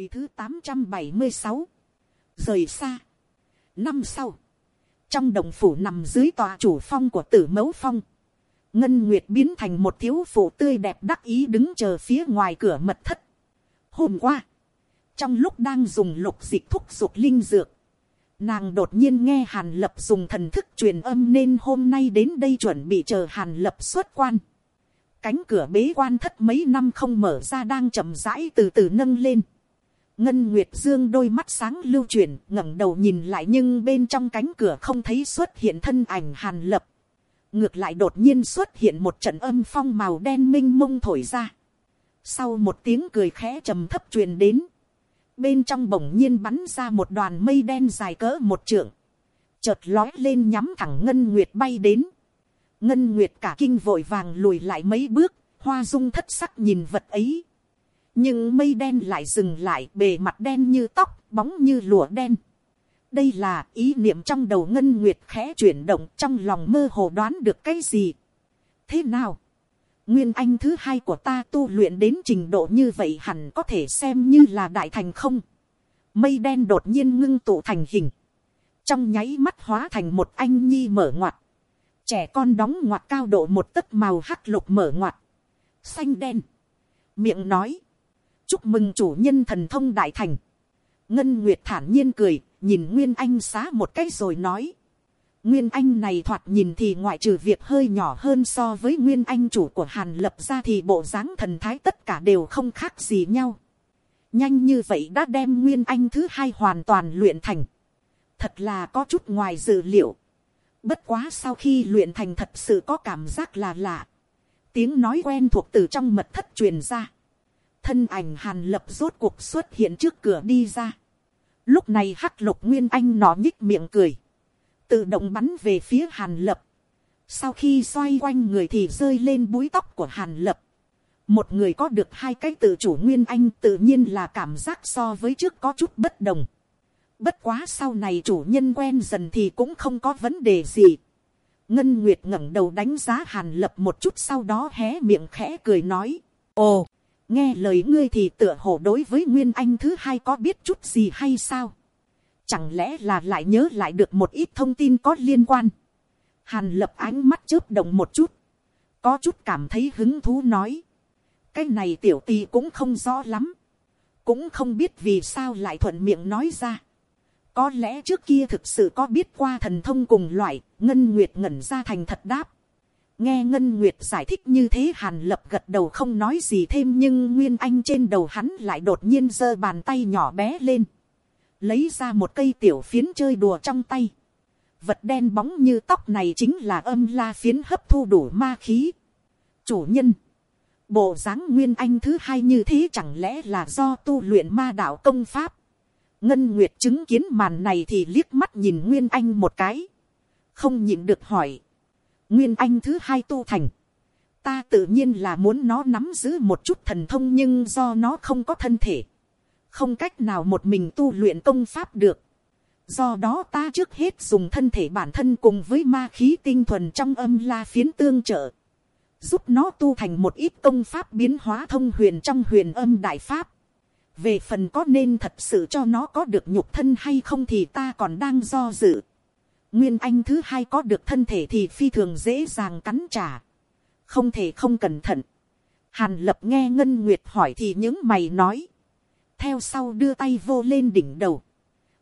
Hồi thứ tám trăm bảy mươi sáu Rời xa. Năm sau. Trong đồng phủ nằm dưới tòa chủ phong của tử mẫu phong. Ngân Nguyệt biến thành một thiếu phụ tươi đẹp đắc ý đứng chờ phía ngoài cửa mật thất. Hôm qua. Trong lúc đang dùng lục dịch thúc dục linh dược. Nàng đột nhiên nghe Hàn Lập dùng thần thức truyền âm nên hôm nay đến đây chuẩn bị chờ Hàn Lập xuất quan. Cánh cửa bế quan thất mấy năm không mở ra đang chậm rãi từ từ nâng lên. Ngân Nguyệt Dương đôi mắt sáng lưu chuyển, ngẩng đầu nhìn lại nhưng bên trong cánh cửa không thấy xuất hiện thân ảnh Hàn Lập. Ngược lại đột nhiên xuất hiện một trận âm phong màu đen minh mông thổi ra. Sau một tiếng cười khẽ trầm thấp truyền đến. Bên trong bỗng nhiên bắn ra một đoàn mây đen dài cỡ một trượng. Chợt lói lên nhắm thẳng Ngân Nguyệt bay đến. Ngân Nguyệt cả kinh vội vàng lùi lại mấy bước, hoa dung thất sắc nhìn vật ấy nhưng mây đen lại dừng lại, bề mặt đen như tóc, bóng như lụa đen. Đây là ý niệm trong đầu ngân nguyệt khẽ chuyển động, trong lòng mơ hồ đoán được cái gì. Thế nào? Nguyên anh thứ hai của ta tu luyện đến trình độ như vậy hẳn có thể xem như là đại thành không? Mây đen đột nhiên ngưng tụ thành hình. Trong nháy mắt hóa thành một anh nhi mở ngoặt. Trẻ con đóng ngoặt cao độ một tấc màu hắc lục mở ngoặt. Xanh đen. Miệng nói chúc mừng chủ nhân thần thông đại thành. ngân nguyệt thản nhiên cười, nhìn nguyên anh xá một cái rồi nói. nguyên anh này thoạt nhìn thì ngoại trừ việc hơi nhỏ hơn so với nguyên anh chủ của hàn lập ra thì bộ dáng thần thái tất cả đều không khác gì nhau. nhanh như vậy đã đem nguyên anh thứ hai hoàn toàn luyện thành. thật là có chút ngoài dự liệu. bất quá sau khi luyện thành thật sự có cảm giác là lạ. tiếng nói quen thuộc từ trong mật thất truyền ra thân ảnh hàn lập rốt cuộc xuất hiện trước cửa đi ra. lúc này hắc lục nguyên anh nó nhích miệng cười, tự động bắn về phía hàn lập. sau khi xoay quanh người thì rơi lên búi tóc của hàn lập. một người có được hai cái tự chủ nguyên anh tự nhiên là cảm giác so với trước có chút bất đồng. bất quá sau này chủ nhân quen dần thì cũng không có vấn đề gì. ngân nguyệt ngẩng đầu đánh giá hàn lập một chút sau đó hé miệng khẽ cười nói. ồ, nghe lời ngươi thì tựa hồ đối với nguyên anh thứ hai có biết chút gì hay sao? Chẳng lẽ là lại nhớ lại được một ít thông tin có liên quan? Hàn lập ánh mắt chớp động một chút. Có chút cảm thấy hứng thú nói. Cái này tiểu tì cũng không rõ lắm. Cũng không biết vì sao lại thuận miệng nói ra. Có lẽ trước kia thực sự có biết qua thần thông cùng loại, ngân nguyệt ngẩn ra thành thật đáp nghe ngân nguyệt giải thích như thế hàn lập gật đầu không nói gì thêm nhưng nguyên anh trên đầu hắn lại đột nhiên giơ bàn tay nhỏ bé lên. Lấy ra một cây tiểu phiến chơi đùa trong tay. Vật đen bóng như tóc này chính là âm la phiến hấp thu đủ ma khí. Chủ nhân. Bộ dáng nguyên anh thứ hai như thế chẳng lẽ là do tu luyện ma đạo công pháp? Ngân nguyệt chứng kiến màn này thì liếc mắt nhìn nguyên anh một cái. Không nhịn được hỏi nguyên anh thứ hai tu thành. Ta tự nhiên là muốn nó nắm giữ một chút thần thông nhưng do nó không có thân thể. Không cách nào một mình tu luyện công pháp được. Do đó ta trước hết dùng thân thể bản thân cùng với ma khí tinh thuần trong âm la phiến tương trợ. Giúp nó tu thành một ít công pháp biến hóa thông huyền trong huyền âm đại pháp. Về phần có nên thật sự cho nó có được nhục thân hay không thì ta còn đang do dự Nguyên anh thứ hai có được thân thể thì phi thường dễ dàng cắn trả. Không thể không cẩn thận. Hàn lập nghe Ngân Nguyệt hỏi thì những mày nói. Theo sau đưa tay vô lên đỉnh đầu.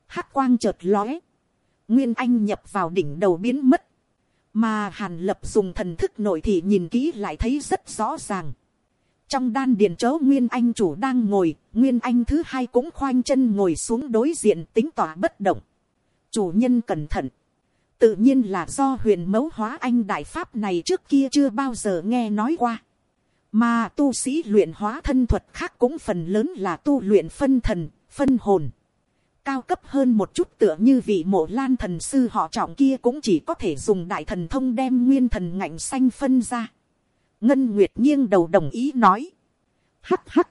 hắc quang chợt lóe. Nguyên anh nhập vào đỉnh đầu biến mất. Mà hàn lập dùng thần thức nội thì nhìn kỹ lại thấy rất rõ ràng. Trong đan điền chớ Nguyên Anh chủ đang ngồi, Nguyên Anh thứ hai cũng khoanh chân ngồi xuống đối diện tính tỏa bất động. Chủ nhân cẩn thận tự nhiên là do huyền mẫu hóa anh đại pháp này trước kia chưa bao giờ nghe nói qua. mà tu sĩ luyện hóa thân thuật khác cũng phần lớn là tu luyện phân thần, phân hồn. cao cấp hơn một chút tựa như vị mộ lan thần sư họ trọng kia cũng chỉ có thể dùng đại thần thông đem nguyên thần ngạnh xanh phân ra. ngân nguyệt nghiêng đầu đồng ý nói. hắc hắc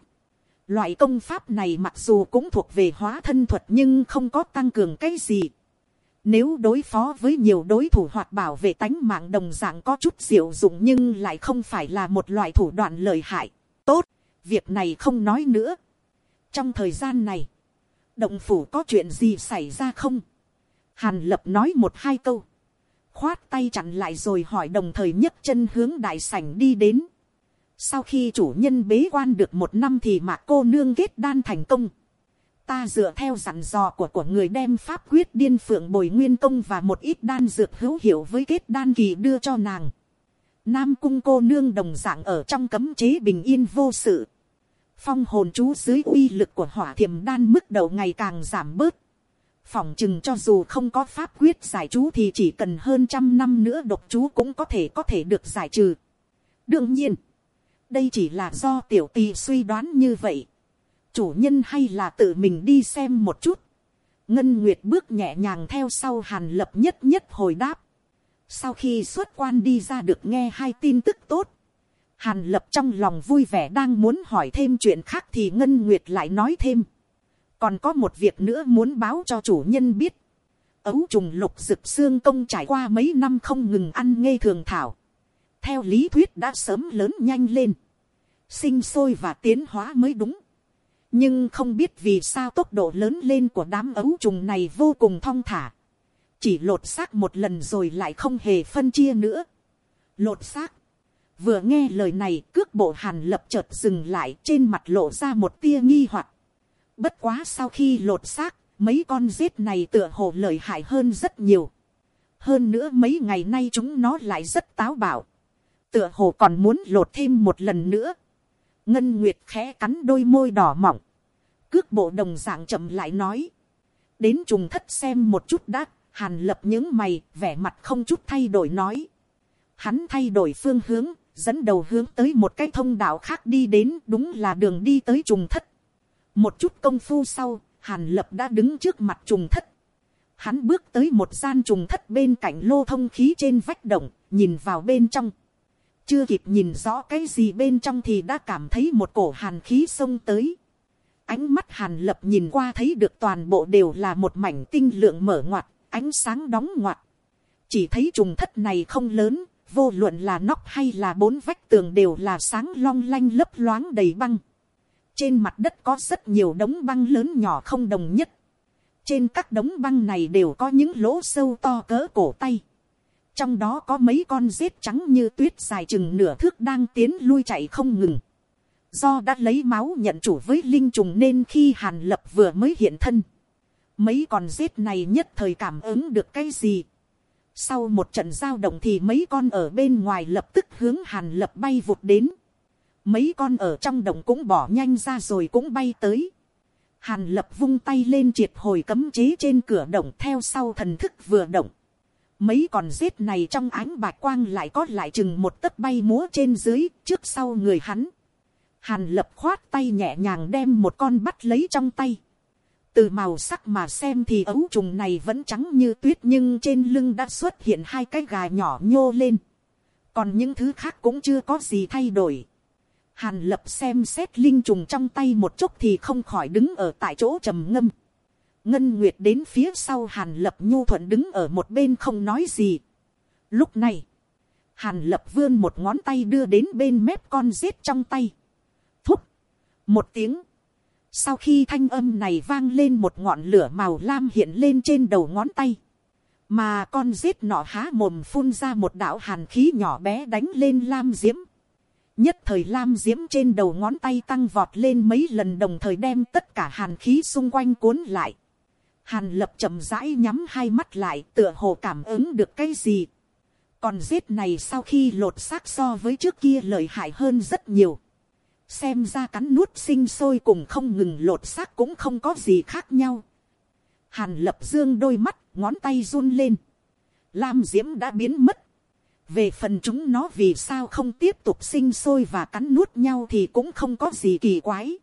Loại công pháp này mặc dù cũng thuộc về hóa thân thuật nhưng không có tăng cường cái gì nếu đối phó với nhiều đối thủ hoặc bảo vệ tánh mạng đồng dạng có chút diệu dụng nhưng lại không phải là một loại thủ đoạn lợi hại. Tốt, việc này không nói nữa. trong thời gian này, động phủ có chuyện gì xảy ra không, hàn lập nói một hai câu, khoát tay chặn lại rồi hỏi đồng thời nhấc chân hướng đại sảnh đi đến. Sau khi chủ nhân bế quan được một năm thì mà cô nương kết đan thành công. Ta dựa theo dặn dò của của người đem pháp quyết điên phượng bồi nguyên công và một ít đan dược hữu hiệu với kết đan kỳ đưa cho nàng. Nam cung cô nương đồng dạng ở trong cấm chế bình yên vô sự. Phong hồn chú dưới uy lực của hỏa thiểm đan mức đầu ngày càng giảm bớt phỏng chừng cho dù không có pháp quyết giải chú thì chỉ cần hơn trăm năm nữa độc chú cũng có thể có thể được giải trừ. đương nhiên, đây chỉ là do tiểu tì suy đoán như vậy chủ nhân hay là tự mình đi xem một chút. ngân nguyệt bước nhẹ nhàng theo sau hàn lập nhất nhất hồi đáp. sau khi xuất quan đi ra được nghe hai tin tức tốt, hàn lập trong lòng vui vẻ đang muốn hỏi thêm chuyện khác thì ngân nguyệt lại nói thêm còn có một việc nữa muốn báo cho chủ nhân biết. ấu trùng lục rực xương công trải qua mấy năm không ngừng ăn ngây thường thảo. theo lý thuyết đã sớm lớn nhanh lên. sinh sôi và tiến hóa mới đúng nhưng không biết vì sao tốc độ lớn lên của đám ấu trùng này vô cùng thong thả. chỉ lột xác một lần rồi lại không hề phân chia nữa. lột xác. vừa nghe lời này cước bộ hàn lập chợt dừng lại trên mặt lộ ra một tia nghi hoặc Bất quá sau khi lột xác, mấy con rết này tựa hồ lợi hại hơn rất nhiều. Hơn nữa mấy ngày nay chúng nó lại rất táo bạo. Tựa hồ còn muốn lột thêm một lần nữa. Ngân Nguyệt khẽ cắn đôi môi đỏ mỏng. Cước bộ đồng dạng chậm lại nói. Đến trùng thất xem một chút đã. Hàn lập những mày, vẻ mặt không chút thay đổi nói. Hắn thay đổi phương hướng, dẫn đầu hướng tới một cái thông đạo khác đi đến đúng là đường đi tới trùng thất. Một chút công phu sau, Hàn Lập đã đứng trước mặt trùng thất. Hắn bước tới một gian trùng thất bên cạnh lô thông khí trên vách động, nhìn vào bên trong. Chưa kịp nhìn rõ cái gì bên trong thì đã cảm thấy một cổ hàn khí xông tới. Ánh mắt Hàn Lập nhìn qua thấy được toàn bộ đều là một mảnh tinh lượng mở ngoặt, ánh sáng đóng ngoặt. Chỉ thấy trùng thất này không lớn, vô luận là nóc hay là bốn vách tường đều là sáng long lanh lấp loáng đầy băng trên mặt đất có rất nhiều đống băng lớn nhỏ không đồng nhất. Trên các đống băng này đều có những lỗ sâu to cỡ cổ tay. Trong đó có mấy con rết trắng như tuyết dài chừng nửa thước đang tiến lui chạy không ngừng. Do đã lấy máu nhận chủ với linh trùng nên khi hàn lập vừa mới hiện thân. Mấy con rết này nhất thời cảm ứng được cái gì. Sau một trận giao động thì mấy con ở bên ngoài lập tức hướng hàn lập bay vụt đến mấy con ở trong đồng cũng bỏ nhanh ra rồi cũng bay tới. Hàn lập vung tay lên triệt hồi cấm chế trên cửa động theo sau thần thức vừa động. Mấy con rết này trong ánh bạch quang lại có lại chừng một tấc bay múa trên dưới trước sau người hắn. Hàn lập khoát tay nhẹ nhàng đem một con bắt lấy trong tay. Từ màu sắc mà xem thì ấu trùng này vẫn trắng như tuyết nhưng trên lưng đã xuất hiện hai cái gà nhỏ nhô lên. Còn những thứ khác cũng chưa có gì thay đổi. Hàn lập xem xét linh trùng trong tay một chút thì không khỏi đứng ở tại chỗ trầm ngâm. Ngân Nguyệt đến phía sau Hàn lập nhu thuận đứng ở một bên không nói gì. Lúc này, Hàn lập vươn một ngón tay đưa đến bên mép con rết trong tay. Thúc Một tiếng. Sau khi thanh âm này vang lên một ngọn lửa màu lam hiện lên trên đầu ngón tay. Mà con rết nọ há mồm phun ra một đạo hàn khí nhỏ bé đánh lên lam diễm nhất thời lam diễm trên đầu ngón tay tăng vọt lên mấy lần đồng thời đem tất cả hàn khí xung quanh cuốn lại. Hàn lập chậm rãi nhắm hai mắt lại tựa hồ cảm ứng được cái gì. Còn giết này sau khi lột xác so với trước kia lợi hại hơn rất nhiều. Xem ra cắn nuốt sinh sôi cùng không ngừng lột xác cũng không có gì khác nhau. Hàn lập dương đôi mắt, ngón tay run lên. Lam diễm đã biến mất về phần chúng nó vì sao không tiếp tục sinh sôi và cắn nuốt nhau thì cũng không có gì kỳ quái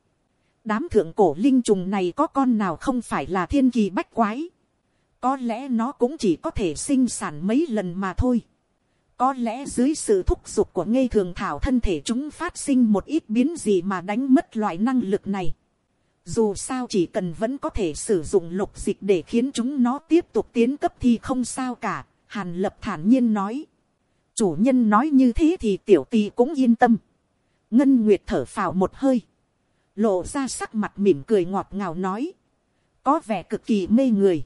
đám thượng cổ linh trùng này có con nào không phải là thiên kỳ bách quái. có lẽ nó cũng chỉ có thể sinh sản mấy lần mà thôi. có lẽ dưới sự thúc giục của ngây thường thảo thân thể chúng phát sinh một ít biến gì mà đánh mất loại năng lực này. Dù sao chỉ cần vẫn có thể sử dụng lục dịch để khiến chúng nó tiếp tục tiến cấp thì không sao cả. Hàn lập thản nhiên nói chủ nhân nói như thế thì tiểu tì cũng yên tâm. ngân nguyệt thở phào một hơi lộ ra sắc mặt mỉm cười ngọt ngào nói, có vẻ cực kỳ mê người.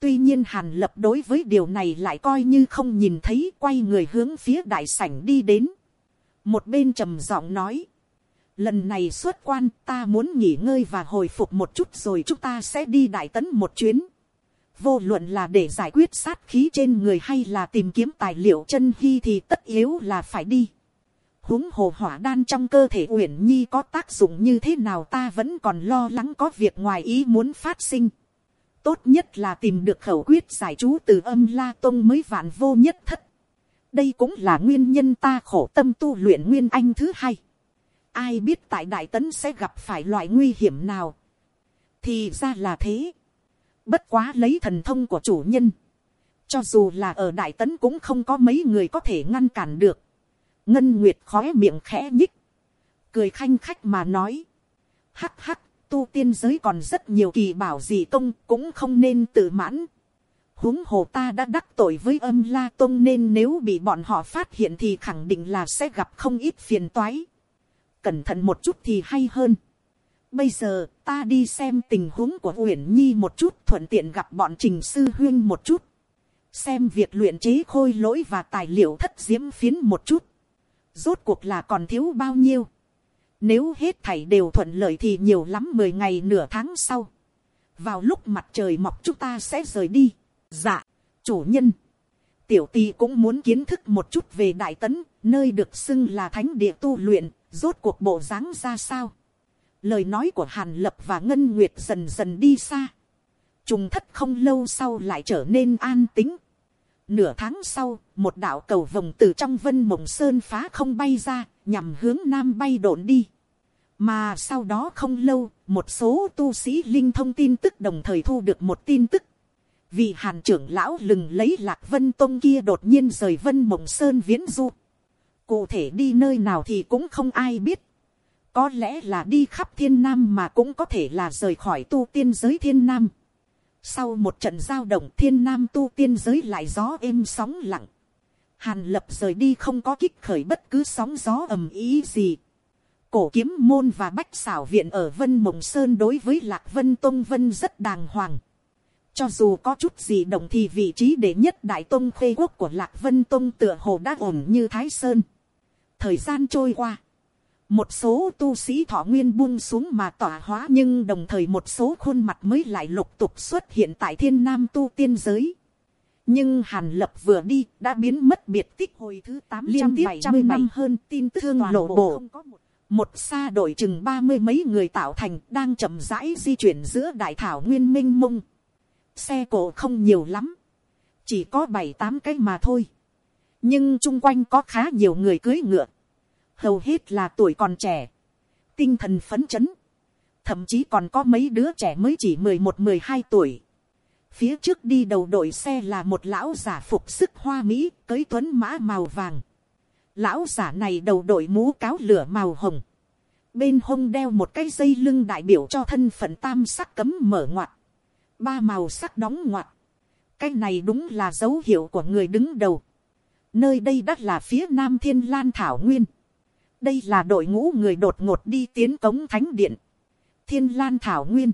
tuy nhiên hàn lập đối với điều này lại coi như không nhìn thấy quay người hướng phía đại sảnh đi đến. một bên trầm giọng nói, lần này xuất quan ta muốn nghỉ ngơi và hồi phục một chút rồi chúng ta sẽ đi đại tấn một chuyến. vô luận là để giải quyết sát khí trên người hay là tìm kiếm tài liệu chân hy thì tất yếu là phải đi huống hồ hỏa đan trong cơ thể uyển nhi có tác dụng như thế nào ta vẫn còn lo lắng có việc ngoài ý muốn phát sinh. tốt nhất là tìm được khẩu quyết giải chú từ âm la tông mới vạn vô nhất thất. đây cũng là nguyên nhân ta khổ tâm tu luyện nguyên anh thứ hai. ai biết tại đại tấn sẽ gặp phải loại nguy hiểm nào. thì ra là thế. bất quá lấy thần thông của chủ nhân. cho dù là ở đại tấn cũng không có mấy người có thể ngăn cản được ngân nguyệt khói miệng khẽ nhích, cười khanh khách mà nói, hắc hắc, tu tiên giới còn rất nhiều kỳ bảo gì công cũng không nên tự mãn. huống hồ ta đã đắc tội với âm la tông nên nếu bị bọn họ phát hiện thì khẳng định là sẽ gặp không ít phiền toái. cẩn thận một chút thì hay hơn. bây giờ ta đi xem tình huống của uyển nhi một chút thuận tiện gặp bọn trình sư huyên một chút. xem việc luyện chế khôi lỗi và tài liệu thất diễm phiến một chút rốt cuộc là còn thiếu bao nhiêu. Nếu hết thảy đều thuận lợi thì nhiều lắm mười ngày nửa tháng sau. Vào lúc mặt trời mọc chúng ta sẽ rời đi. Dạ, chủ nhân. Tiểu tì cũng muốn kiến thức một chút về Đại Tấn, nơi được xưng là thánh địa tu luyện, rốt cuộc bộ dáng ra sao. Lời nói của Hàn Lập và Ngân Nguyệt dần dần đi xa. Trùng thất không lâu sau lại trở nên an tính Nửa tháng sau, một đạo cầu vồng từ trong vân mộng sơn phá không bay ra, nhằm hướng nam bay độn đi. Mà sau đó không lâu, một số tu sĩ linh thông tin tức đồng thời thu được một tin tức. Vì hàn trưởng lão lừng lấy lạc vân tông kia đột nhiên rời vân mộng sơn viễn du. Cụ thể đi nơi nào thì cũng không ai biết. Có lẽ là đi khắp thiên nam mà cũng có thể là rời khỏi tu tiên giới thiên nam. Sau một trận giao động, thiên nam tu tiên giới lại gió êm sóng lặng. Hàn lập rời đi không có kích khởi bất cứ sóng gió ầm ý gì. Cổ kiếm môn và bách xảo viện ở Vân Mộng Sơn đối với Lạc Vân Tông Vân rất đàng hoàng. Cho dù có chút gì động thì vị trí đệ nhất đại tông khuê quốc của Lạc Vân Tông tựa hồ đã ổn như Thái Sơn. Thời gian trôi qua một số tu sĩ thọ nguyên buông xuống mà tỏa hóa nhưng đồng thời một số khuôn mặt mới lại lục tục xuất hiện tại thiên nam tu tiên giới. nhưng hàn lập vừa đi đã biến mất biệt tích hồi thứ tám liên tiếp trăm năm hơn tin tức thương lộ bộ. một xa đội chừng ba mươi mấy người tạo thành đang chậm rãi di chuyển giữa đại thảo nguyên minh mông. xe cổ không nhiều lắm, chỉ có bảy tám cái mà thôi. nhưng chung quanh có khá nhiều người cưới ngựa hầu hết là tuổi còn trẻ, tinh thần phấn chấn, thậm chí còn có mấy đứa trẻ mới chỉ mười một mười hai tuổi. Phía trước đi đầu đội xe là một lão giả phục sức hoa mỹ, cưới tuấn mã màu vàng. Lão giả này đầu đội mũ cáo lửa màu hồng. Bên hông đeo một cái dây lưng đại biểu cho thân phận tam sắc cấm mở ngoặt. Ba màu sắc đóng ngoặt. Cái này đúng là dấu hiệu của người đứng đầu. Nơi đây đất là phía nam thiên lan thảo nguyên đây là đội ngũ người đột ngột đi tiến cống thánh điện. thiên lan thảo nguyên,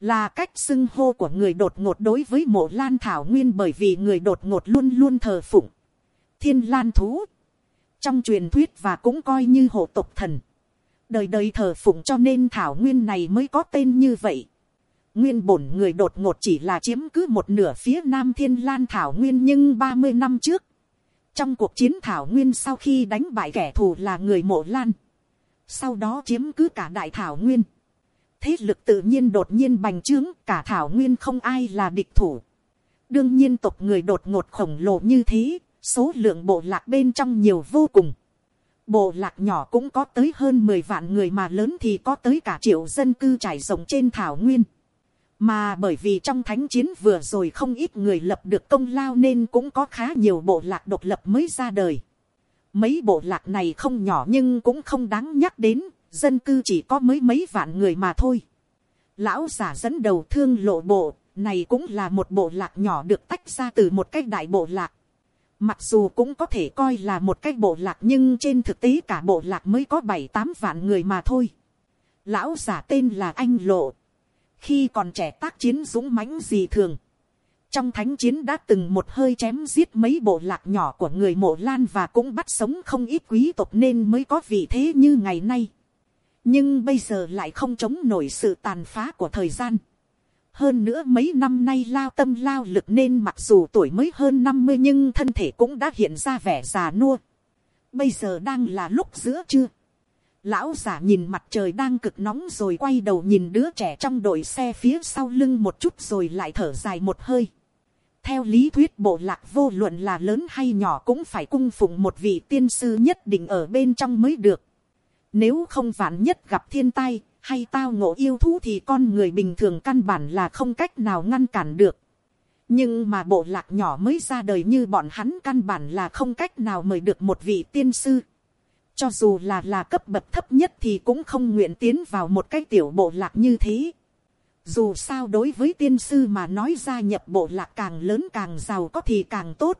là cách xưng hô của người đột ngột đối với mộ lan thảo nguyên bởi vì người đột ngột luôn luôn thờ phụng. thiên lan thú, trong truyền thuyết và cũng coi như hộ tộc thần. đời đời thờ phụng cho nên thảo nguyên này mới có tên như vậy. Nguyên bổn người đột ngột chỉ là chiếm cứ một nửa phía nam thiên lan thảo nguyên nhưng ba mươi năm trước, trong cuộc chiến thảo nguyên sau khi đánh bại kẻ thù là người mộ lan, sau đó chiếm cứ cả đại thảo nguyên, thế lực tự nhiên đột nhiên bành trướng cả thảo nguyên không ai là địch thủ. đương nhiên tộc người đột ngột khổng lồ như thế, số lượng bộ lạc bên trong nhiều vô cùng. bộ lạc nhỏ cũng có tới hơn mười vạn người mà lớn thì có tới cả triệu dân cư trải rộng trên thảo nguyên mà bởi vì trong thánh chiến vừa rồi không ít người lập được công lao nên cũng có khá nhiều bộ lạc độc lập mới ra đời. Mấy bộ lạc này không nhỏ nhưng cũng không đáng nhắc đến, dân cư chỉ có mấy mấy vạn người mà thôi. Lão giả dẫn đầu thương lộ bộ, này cũng là một bộ lạc nhỏ được tách ra từ một cái đại bộ lạc. Mặc dù cũng có thể coi là một cái bộ lạc nhưng trên thực tế cả bộ lạc mới có bảy tám vạn người mà thôi Lão giả tên là anh lộ. Khi còn trẻ tác chiến dũng mãnh gì thường. Trong thánh chiến đã từng một hơi chém giết mấy bộ lạc nhỏ của người mộ lan và cũng bắt sống không ít quý tộc nên mới có vị thế như ngày nay. Nhưng bây giờ lại không chống nổi sự tàn phá của thời gian. Hơn nữa mấy năm nay lao tâm lao lực nên mặc dù tuổi mới hơn năm mươi nhưng thân thể cũng đã hiện ra vẻ già nua. Bây giờ đang là lúc giữa trưa Lão giả nhìn mặt trời đang cực nóng rồi quay đầu nhìn đứa trẻ trong đội xe phía sau lưng một chút rồi lại thở dài một hơi. Theo lý thuyết bộ lạc vô luận là lớn hay nhỏ cũng phải cung phụng một vị tiên sư nhất định ở bên trong mới được. Nếu không vạn nhất gặp thiên tai hay tao ngộ yêu thú thì con người bình thường căn bản là không cách nào ngăn cản được. Nhưng mà bộ lạc nhỏ mới ra đời như bọn hắn căn bản là không cách nào mời được một vị tiên sư cho dù là là cấp bậc thấp nhất thì cũng không nguyện tiến vào một cái tiểu bộ lạc như thế. Dù sao đối với tiên sư mà nói gia nhập bộ lạc càng lớn càng giàu có thì càng tốt.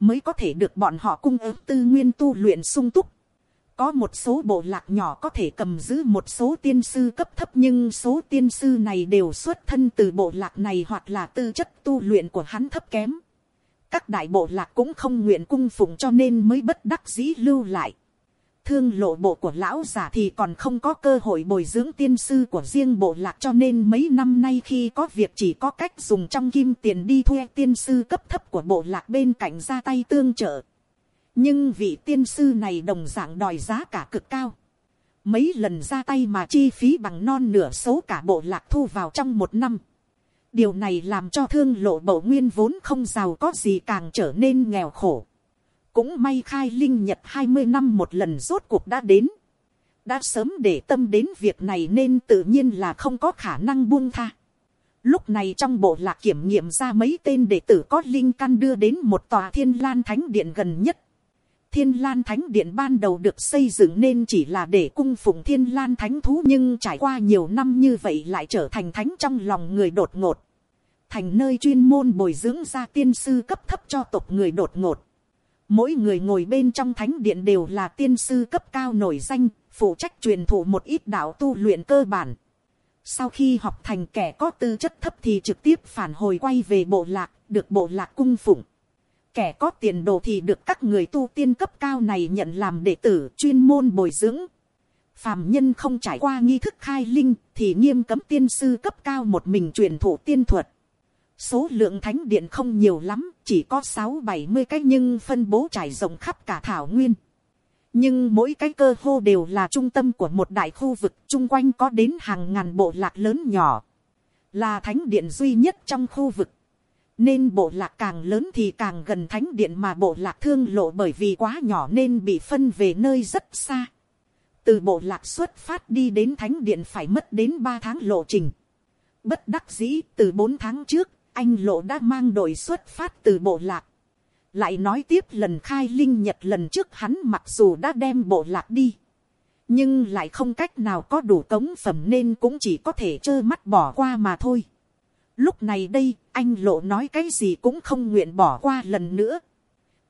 Mới có thể được bọn họ cung ứng tư nguyên tu luyện sung túc. Có một số bộ lạc nhỏ có thể cầm giữ một số tiên sư cấp thấp nhưng số tiên sư này đều xuất thân từ bộ lạc này hoặc là tư chất tu luyện của hắn thấp kém. Các đại bộ lạc cũng không nguyện cung phụng cho nên mới bất đắc dĩ lưu lại thương lộ bộ của lão giả thì còn không có cơ hội bồi dưỡng tiên sư của riêng bộ lạc cho nên mấy năm nay khi có việc chỉ có cách dùng trong kim tiền đi thuê tiên sư cấp thấp của bộ lạc bên cạnh ra tay tương trợ. nhưng vị tiên sư này đồng dạng đòi giá cả cực cao. mấy lần ra tay mà chi phí bằng non nửa số cả bộ lạc thu vào trong một năm. điều này làm cho thương lộ bộ nguyên vốn không giàu có gì càng trở nên nghèo khổ cũng may khai linh nhật hai mươi năm một lần rốt cuộc đã đến. Đã sớm để tâm đến việc này nên tự nhiên là không có khả năng buông tha. Lúc này trong bộ lạc kiểm nghiệm ra mấy tên đệ tử có linh căn đưa đến một tòa thiên lan thánh điện gần nhất. Thiên lan thánh điện ban đầu được xây dựng nên chỉ là để cung phụng thiên lan thánh thú nhưng trải qua nhiều năm như vậy lại trở thành thánh trong lòng người đột ngột. Thành nơi chuyên môn bồi dưỡng ra tiên sư cấp thấp cho tộc người đột ngột Mỗi người ngồi bên trong thánh điện đều là tiên sư cấp cao nổi danh, phụ trách truyền thụ một ít đạo tu luyện cơ bản. Sau khi học thành kẻ có tư chất thấp thì trực tiếp phản hồi quay về bộ lạc, được bộ lạc cung phụng. Kẻ có tiền đồ thì được các người tu tiên cấp cao này nhận làm đệ tử chuyên môn bồi dưỡng. Phàm nhân không trải qua nghi thức khai linh thì nghiêm cấm tiên sư cấp cao một mình truyền thụ tiên thuật số lượng thánh điện không nhiều lắm, chỉ có sáu bảy mươi cái nhưng phân bố trải rộng khắp cả thảo nguyên. nhưng mỗi cái cơ hô đều là trung tâm của một đại khu vực chung quanh có đến hàng ngàn bộ lạc lớn nhỏ, là thánh điện duy nhất trong khu vực. nên bộ lạc càng lớn thì càng gần thánh điện mà bộ lạc thương lộ bởi vì quá nhỏ nên bị phân về nơi rất xa. từ bộ lạc xuất phát đi đến thánh điện phải mất đến ba tháng lộ trình. Bất đắc dĩ từ bốn tháng trước anh lộ đã mang đội xuất phát từ bộ lạc. lại nói tiếp lần khai linh nhật lần trước hắn mặc dù đã đem bộ lạc đi. nhưng lại không cách nào có đủ tống phẩm nên cũng chỉ có thể trơ mắt bỏ qua mà thôi. lúc này đây, anh lộ nói cái gì cũng không nguyện bỏ qua lần nữa.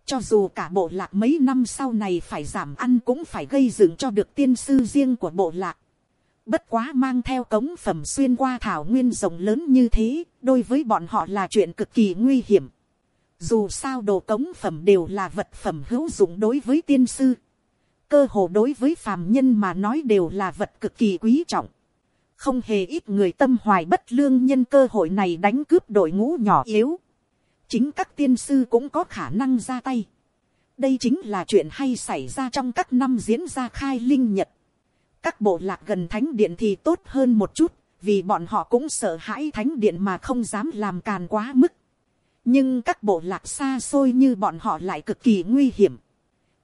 cho dù cả bộ lạc mấy năm sau này phải giảm ăn cũng phải gây dựng cho được tiên sư riêng của bộ lạc Bất quá mang theo cống phẩm xuyên qua thảo nguyên rộng lớn như thế, đối với bọn họ là chuyện cực kỳ nguy hiểm. Dù sao đồ cống phẩm đều là vật phẩm hữu dụng đối với tiên sư. Cơ hồ đối với phàm nhân mà nói đều là vật cực kỳ quý trọng. Không hề ít người tâm hoài bất lương nhân cơ hội này đánh cướp đội ngũ nhỏ yếu. Chính các tiên sư cũng có khả năng ra tay. Đây chính là chuyện hay xảy ra trong các năm diễn ra khai linh nhật các bộ lạc gần thánh điện thì tốt hơn một chút, vì bọn họ cũng sợ hãi thánh điện mà không dám làm càn quá mức. nhưng các bộ lạc xa xôi như bọn họ lại cực kỳ nguy hiểm.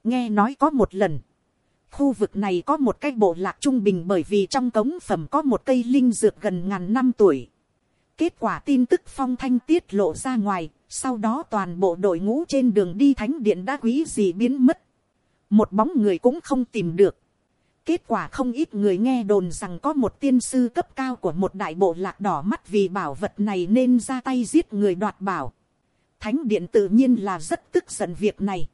nghe nói có một lần, khu vực này có một cái bộ lạc trung bình bởi vì trong cống phẩm có một cây linh dược gần ngàn năm tuổi. kết quả tin tức phong thanh tiết lộ ra ngoài, sau đó toàn bộ đội ngũ trên đường đi thánh điện đã quý gì biến mất. một bóng người cũng không tìm được Kết quả không ít người nghe đồn rằng có một tiên sư cấp cao của một đại bộ lạc đỏ mắt vì bảo vật này nên ra tay giết người đoạt bảo. Thánh điện tự nhiên là rất tức giận việc này.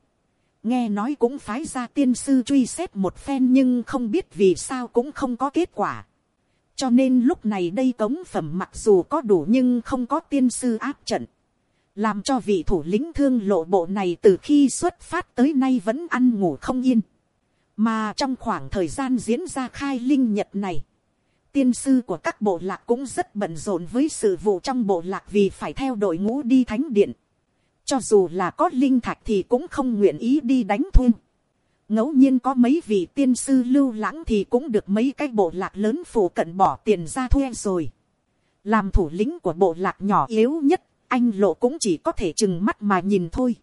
Nghe nói cũng phái ra tiên sư truy xét một phen nhưng không biết vì sao cũng không có kết quả. cho nên lúc này đây cống phẩm mặc dù có đủ nhưng không có tiên sư áp trận, làm cho vị thủ lĩnh thương lộ bộ này từ khi xuất phát tới nay vẫn ăn ngủ không yên, mà trong khoảng thời gian diễn ra khai linh nhật này, tiên sư của các bộ lạc cũng rất bận rộn với sự vụ trong bộ lạc vì phải theo đội ngũ đi thánh điện. Cho dù là có linh thạch thì cũng không nguyện ý đi đánh thun. ngẫu nhiên có mấy vị tiên sư lưu lãng thì cũng được mấy cái bộ lạc lớn phủ cận bỏ tiền ra thuê rồi. Làm thủ lĩnh của bộ lạc nhỏ yếu nhất, anh lộ cũng chỉ có thể chừng mắt mà nhìn thôi.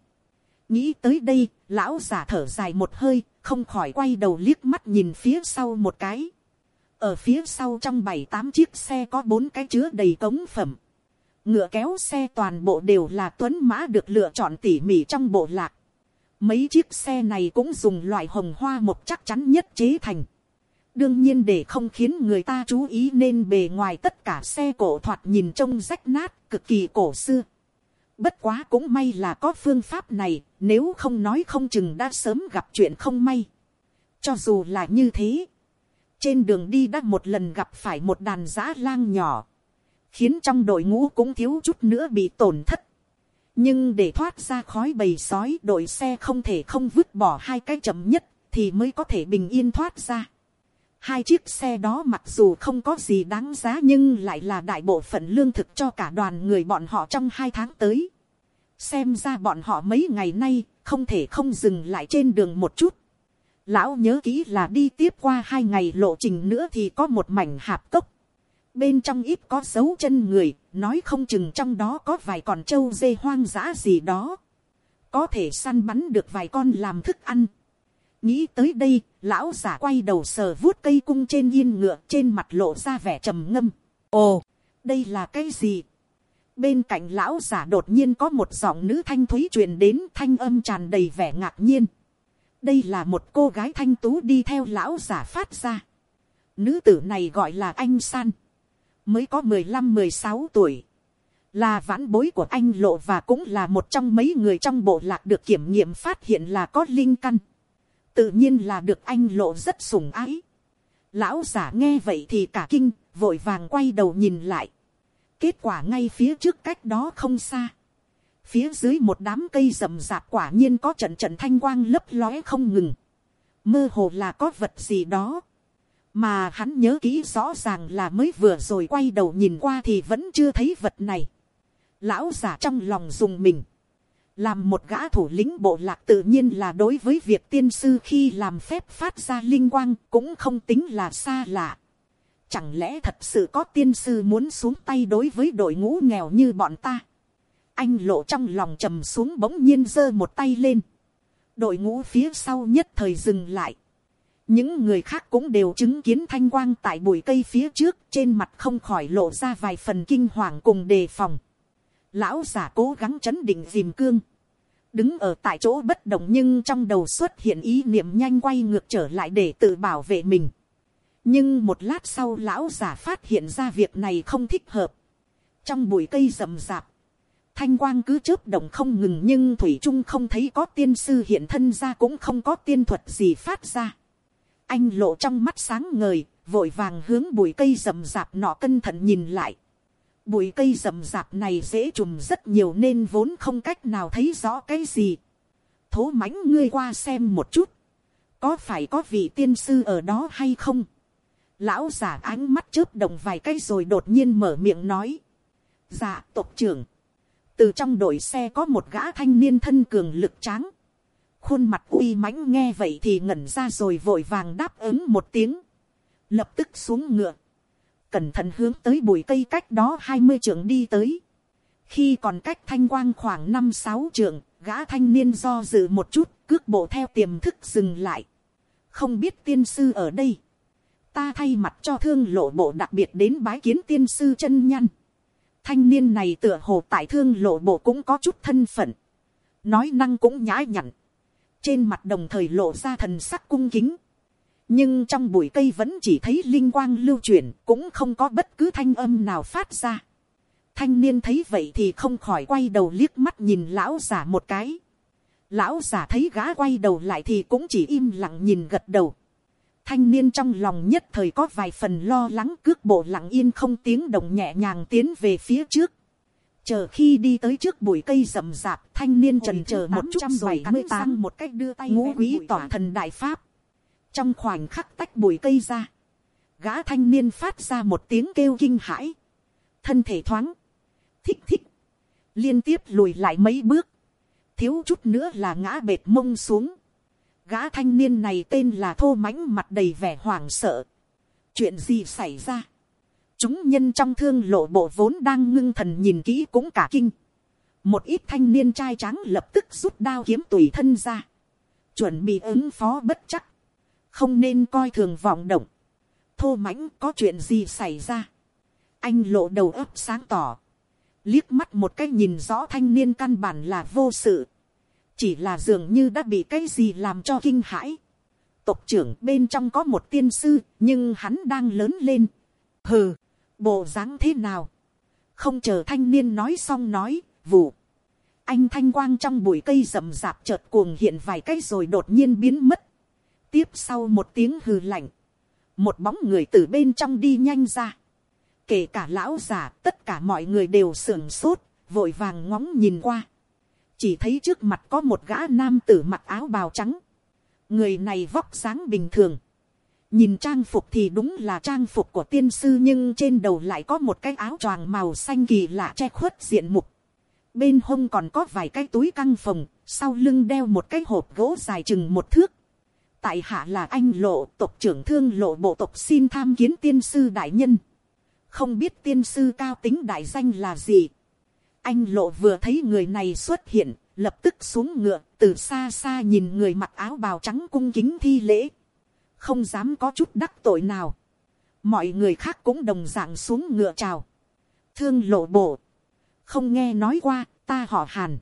Nghĩ tới đây, lão giả thở dài một hơi, không khỏi quay đầu liếc mắt nhìn phía sau một cái ở phía sau trong bảy tám chiếc xe có bốn cái chứa đầy cống phẩm. ngựa kéo xe toàn bộ đều là tuấn mã được lựa chọn tỉ mỉ trong bộ lạc. mấy chiếc xe này cũng dùng loại hồng hoa một chắc chắn nhất chế thành. đương nhiên để không khiến người ta chú ý nên bề ngoài tất cả xe cổ thoạt nhìn trông rách nát cực kỳ cổ xưa. Bất quá cũng may là có phương pháp này, nếu không nói không chừng đã sớm gặp chuyện không may. Cho dù là như thế, trên đường đi đã một lần gặp phải một đàn giã lang nhỏ, khiến trong đội ngũ cũng thiếu chút nữa bị tổn thất. nhưng để thoát ra khói bầy sói đội xe không thể không vứt bỏ hai cái chậm nhất thì mới có thể bình yên thoát ra. hai chiếc xe đó mặc dù không có gì đáng giá nhưng lại là đại bộ phận lương thực cho cả đoàn người bọn họ trong hai tháng tới xem ra bọn họ mấy ngày nay không thể không dừng lại trên đường một chút Lão nhớ kỹ là đi tiếp qua hai ngày lộ trình nữa thì có một mảnh hạp cốc. Bên trong ít có dấu chân người, nói không chừng trong đó có vài con trâu dê hoang dã gì đó. Có thể săn bắn được vài con làm thức ăn. Nghĩ tới đây, lão giả quay đầu sờ vuốt cây cung trên yên ngựa trên mặt lộ ra vẻ trầm ngâm. Ồ, đây là cái gì? Bên cạnh lão giả đột nhiên có một giọng nữ thanh thúy truyền đến thanh âm tràn đầy vẻ ngạc nhiên đây là một cô gái thanh tú đi theo lão giả phát ra. Nữ tử này gọi là anh san. Mới có mười lăm mười sáu tuổi. Là vãn bối của anh lộ và cũng là một trong mấy người trong bộ lạc được kiểm nghiệm phát hiện là có linh căn. Tự nhiên là được anh lộ rất sủng ái. Lão giả nghe vậy thì cả kinh, vội vàng quay đầu nhìn lại. Kết quả ngay phía trước cách đó không xa Phía dưới một đám cây rậm rạp quả nhiên có trận trận thanh quang lấp lóe không ngừng. Mơ hồ là có vật gì đó. Mà hắn nhớ kỹ rõ ràng là mới vừa rồi quay đầu nhìn qua thì vẫn chưa thấy vật này. Lão giả trong lòng dùng mình. Làm một gã thủ lĩnh bộ lạc tự nhiên là đối với việc tiên sư khi làm phép phát ra linh quang cũng không tính là xa lạ. Chẳng lẽ thật sự có tiên sư muốn xuống tay đối với đội ngũ nghèo như bọn ta? anh lộ trong lòng trầm xuống bỗng nhiên giơ một tay lên. đội ngũ phía sau nhất thời dừng lại. những người khác cũng đều chứng kiến thanh quang tại bụi cây phía trước, trên mặt không khỏi lộ ra vài phần kinh hoàng cùng đề phòng. lão giả cố gắng chấn định dìm cương. đứng ở tại chỗ bất động nhưng trong đầu xuất hiện ý niệm nhanh quay ngược trở lại để tự bảo vệ mình nhưng một lát sau lão giả phát hiện ra việc này không thích hợp. trong bụi cây rậm rạp, thanh quang cứ chớp động không ngừng nhưng thủy trung không thấy có tiên sư hiện thân ra cũng không có tiên thuật gì phát ra. anh lộ trong mắt sáng ngời, vội vàng hướng bụi cây rậm rạp nọ cân thận nhìn lại. bụi cây rậm rạp này dễ trùm rất nhiều nên vốn không cách nào thấy rõ cái gì. thố mãnh ngươi qua xem một chút. có phải có vị tiên sư ở đó hay không lão giả ánh mắt chớp động vài cây rồi đột nhiên mở miệng nói. dạ tộc trưởng. Từ trong đội xe có một gã thanh niên thân cường lực tráng, khuôn mặt uy mãnh nghe vậy thì ngẩn ra rồi vội vàng đáp ứng một tiếng, lập tức xuống ngựa, cẩn thận hướng tới bụi cây cách đó hai mươi trưởng đi tới, khi còn cách thanh quang khoảng năm sáu trưởng, gã thanh niên do dự một chút, cước bộ theo tiềm thức dừng lại, không biết tiên sư ở đây, ta thay mặt cho thương lộ bộ đặc biệt đến bái kiến tiên sư chân nhăn, Thanh niên này tựa hồ tại thương lộ bộ cũng có chút thân phận. Nói năng cũng nhã nhặn. Trên mặt đồng thời lộ ra thần sắc cung kính. Nhưng trong bụi cây vẫn chỉ thấy linh quang lưu chuyển, cũng không có bất cứ thanh âm nào phát ra. Thanh niên thấy vậy thì không khỏi quay đầu liếc mắt nhìn lão giả một cái. Lão giả thấy gã quay đầu lại thì cũng chỉ im lặng nhìn gật đầu thanh niên trong lòng nhất thời có vài phần lo lắng cước bộ lặng yên không tiếng động nhẹ nhàng tiến về phía trước. Chờ khi đi tới trước bụi cây rậm rạp, thanh niên trần chờ một chút rồi cắn răng một cách đưa tay ngũ quý tỏa thần đại pháp. Trong khoảnh khắc tách bụi cây ra, gã thanh niên phát ra một tiếng kêu kinh hãi. Thân thể thoáng, thích thích, liên tiếp lùi lại mấy bước, thiếu chút nữa là ngã bệt mông xuống Gã thanh niên này tên là thô mãnh, mặt đầy vẻ hoảng sợ. Chuyện gì xảy ra? Chúng nhân trong thương lộ bộ vốn đang ngưng thần nhìn kỹ cũng cả kinh. Một ít thanh niên trai trắng lập tức rút đao kiếm tùy thân ra. Chuẩn bị ứng phó bất chắc. Không nên coi thường vọng động. Thô mãnh, có chuyện gì xảy ra? Anh lộ đầu ấp sáng tỏ. Liếc mắt một cái nhìn rõ thanh niên căn bản là vô sự chỉ là dường như đã bị cái gì làm cho kinh hãi. Tộc trưởng bên trong có một tiên sư, nhưng hắn đang lớn lên. Hừ, bộ dáng thế nào? Không chờ thanh niên nói xong nói, vụ. Anh thanh quang trong bụi cây rậm rạp chợt cuồng hiện vài cái rồi đột nhiên biến mất. Tiếp sau một tiếng hừ lạnh. Một bóng người từ bên trong đi nhanh ra. Kể cả lão già, tất cả mọi người đều sưởng sốt, vội vàng ngóng nhìn qua chỉ thấy trước mặt có một gã nam tử mặc áo bào trắng. người này vóc dáng bình thường. nhìn trang phục thì đúng là trang phục của tiên sư nhưng trên đầu lại có một cái áo choàng màu xanh kỳ lạ che khuất diện mục. bên hông còn có vài cái túi căng phồng, sau lưng đeo một cái hộp gỗ dài chừng một thước. tại hạ là anh lộ tộc trưởng thương lộ bộ tộc xin tham kiến tiên sư đại nhân. không biết tiên sư cao tính đại danh là gì anh lộ vừa thấy người này xuất hiện, lập tức xuống ngựa, từ xa xa nhìn người mặc áo bào trắng cung kính thi lễ. Không dám có chút đắc tội nào. Mọi người khác cũng đồng dạng xuống ngựa chào. Thương lộ bộ. Không nghe nói qua, ta họ hàn.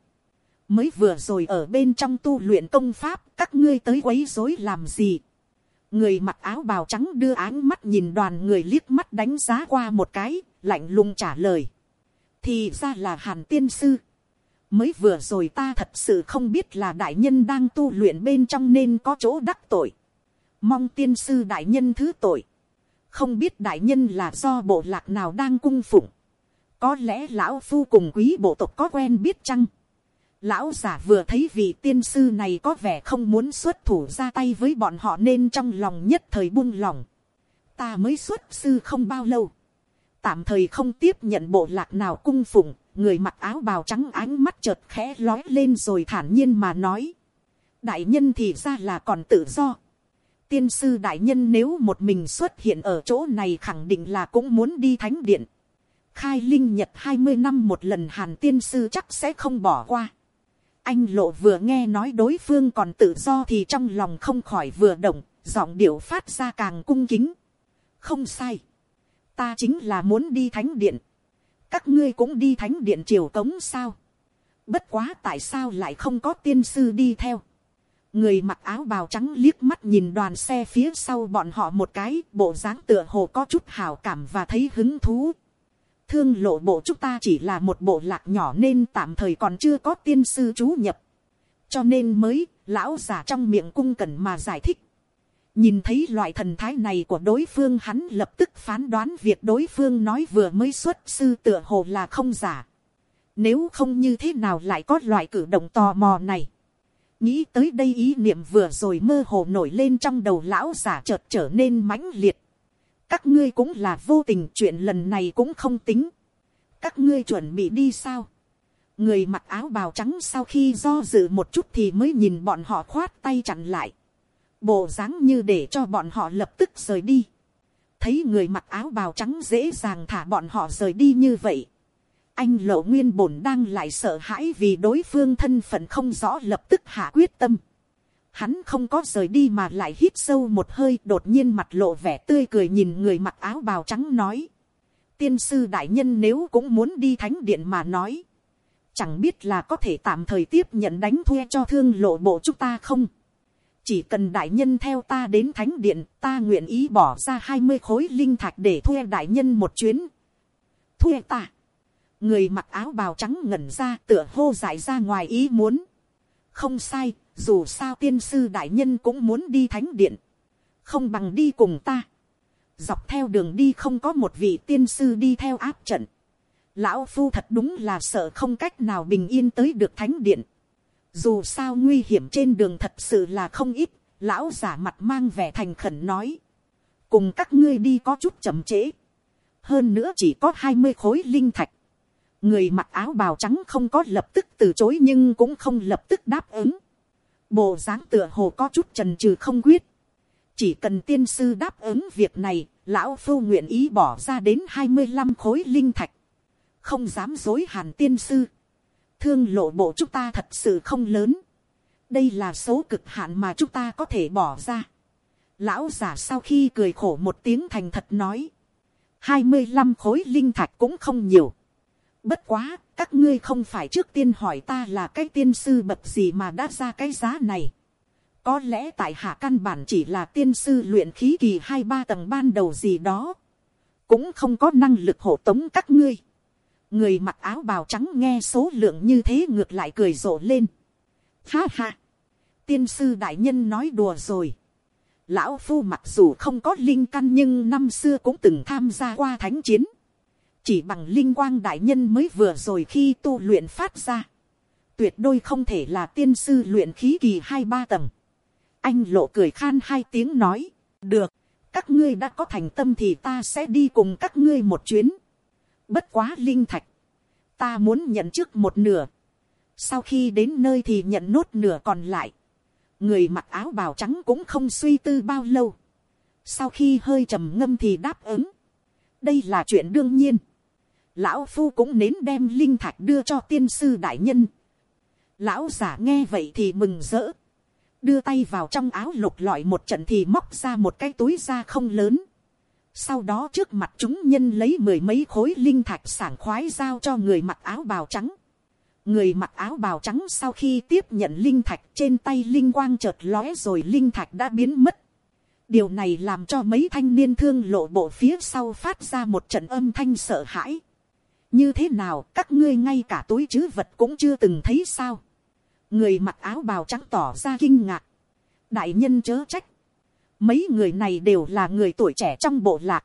Mới vừa rồi ở bên trong tu luyện công pháp, các ngươi tới quấy rối làm gì. Người mặc áo bào trắng đưa áng mắt nhìn đoàn người liếc mắt đánh giá qua một cái, lạnh lùng trả lời thì ra là hàn tiên sư. mới vừa rồi ta thật sự không biết là đại nhân đang tu luyện bên trong nên có chỗ đắc tội. mong tiên sư đại nhân thứ tội. không biết đại nhân là do bộ lạc nào đang cung phụng. có lẽ lão phu cùng quý bộ tộc có quen biết chăng. Lão giả vừa thấy vị tiên sư này có vẻ không muốn xuất thủ ra tay với bọn họ nên trong lòng nhất thời buông lòng. Ta mới xuất sư không bao lâu tạm thời không tiếp nhận bộ lạc nào cung phụng, người mặc áo bào trắng ánh mắt chợt khẽ lói lên rồi thản nhiên mà nói. đại nhân thì ra là còn tự do. tiên sư đại nhân nếu một mình xuất hiện ở chỗ này khẳng định là cũng muốn đi thánh điện. khai linh nhật hai mươi năm một lần hàn tiên sư chắc sẽ không bỏ qua. anh lộ vừa nghe nói đối phương còn tự do thì trong lòng không khỏi vừa động, giọng điệu phát ra càng cung kính. không sai ta chính là muốn đi thánh điện. các ngươi cũng đi thánh điện triều cống sao. bất quá tại sao lại không có tiên sư đi theo. người mặc áo bào trắng liếc mắt nhìn đoàn xe phía sau bọn họ một cái, bộ dáng tựa hồ có chút hào cảm và thấy hứng thú. thương lộ bộ chúng ta chỉ là một bộ lạc nhỏ nên tạm thời còn chưa có tiên sư chú nhập. cho nên mới, lão già trong miệng cung cần mà giải thích nhìn thấy loại thần thái này của đối phương, hắn lập tức phán đoán việc đối phương nói vừa mới xuất sư tựa hồ là không giả. Nếu không như thế nào lại có loại cử động tò mò này. Nghĩ tới đây ý niệm vừa rồi mơ hồ nổi lên trong đầu lão giả chợt trở nên mãnh liệt. Các ngươi cũng là vô tình, chuyện lần này cũng không tính. Các ngươi chuẩn bị đi sao? Người mặc áo bào trắng sau khi do dự một chút thì mới nhìn bọn họ khoát tay chặn lại bộ dáng như để cho bọn họ lập tức rời đi. thấy người mặc áo bào trắng dễ dàng thả bọn họ rời đi như vậy. anh lộ nguyên bổn đang lại sợ hãi vì đối phương thân phận không rõ lập tức hạ quyết tâm. hắn không có rời đi mà lại hít sâu một hơi, đột nhiên mặt lộ vẻ tươi cười nhìn người mặc áo bào trắng nói. tiên sư đại nhân nếu cũng muốn đi thánh điện mà nói. chẳng biết là có thể tạm thời tiếp nhận đánh thuê cho thương lộ bộ chúng ta không chỉ cần đại nhân theo ta đến thánh điện, ta nguyện ý bỏ ra hai mươi khối linh thạch để thuê đại nhân một chuyến. Thuê ta. Người mặc áo bào trắng ngẩn ra tựa hô giải ra ngoài ý muốn. Không sai, dù sao tiên sư đại nhân cũng muốn đi thánh điện. không bằng đi cùng ta, dọc theo đường đi không có một vị tiên sư đi theo áp trận, lão phu thật đúng là sợ không cách nào bình yên tới được thánh điện, dù sao nguy hiểm trên đường thật sự là không ít, lão giả mặt mang vẻ thành khẩn nói, cùng các ngươi đi có chút chậm trễ, hơn nữa chỉ có hai mươi khối linh thạch, người mặc áo bào trắng không có lập tức từ chối nhưng cũng không lập tức đáp ứng, bộ dáng tựa hồ có chút trần trừ không quyết, chỉ cần tiên sư đáp ứng việc này, lão phu nguyện ý bỏ ra đến hai mươi năm khối linh thạch, không dám dối hàn tiên sư, thương lộ bộ chúng ta thật sự không lớn, đây là số cực hạn mà chúng ta có thể bỏ ra. Lão giả sau khi cười khổ một tiếng thành thật nói, hai mươi năm khối linh thạch cũng không nhiều. Bất quá, các ngươi không phải trước tiên hỏi ta là cái tiên sư bậc gì mà đã ra cái giá này. Có lẽ tại hạ căn bản chỉ là tiên sư luyện khí kỳ hai ba tầng ban đầu gì đó. Cũng không có năng lực hộ tống các ngươi. Người mặc áo bào trắng nghe số lượng như thế ngược lại cười rộ lên. Ha ha. Tiên sư đại nhân nói đùa rồi. Lão Phu mặc dù không có linh căn nhưng năm xưa cũng từng tham gia qua thánh chiến. Chỉ bằng linh quang đại nhân mới vừa rồi khi tu luyện phát ra. Tuyệt đôi không thể là tiên sư luyện khí kỳ hai ba tầng. Anh lộ cười khan hai tiếng nói. Được, các ngươi đã có thành tâm thì ta sẽ đi cùng các ngươi một chuyến. Bất quá linh thạch. Ta muốn nhận trước một nửa. Sau khi đến nơi thì nhận nốt nửa còn lại người mặc áo bào trắng cũng không suy tư bao lâu. sau khi hơi trầm ngâm thì đáp ứng. đây là chuyện đương nhiên. lão phu cũng nến đem linh thạch đưa cho tiên sư đại nhân. lão giả nghe vậy thì mừng rỡ. đưa tay vào trong áo lục lọi một trận thì móc ra một cái túi da không lớn sau đó trước mặt chúng nhân lấy mười mấy khối linh thạch sảng khoái giao cho người mặc áo bào trắng người mặc áo bào trắng sau khi tiếp nhận linh thạch trên tay linh quang chợt lóe rồi linh thạch đã biến mất. điều này làm cho mấy thanh niên thương lộ bộ phía sau phát ra một trận âm thanh sợ hãi. như thế nào, các ngươi ngay cả túi chứ vật cũng chưa từng thấy sao. người mặc áo bào trắng tỏ ra kinh ngạc. đại nhân chớ trách mấy người này đều là người tuổi trẻ trong bộ lạc.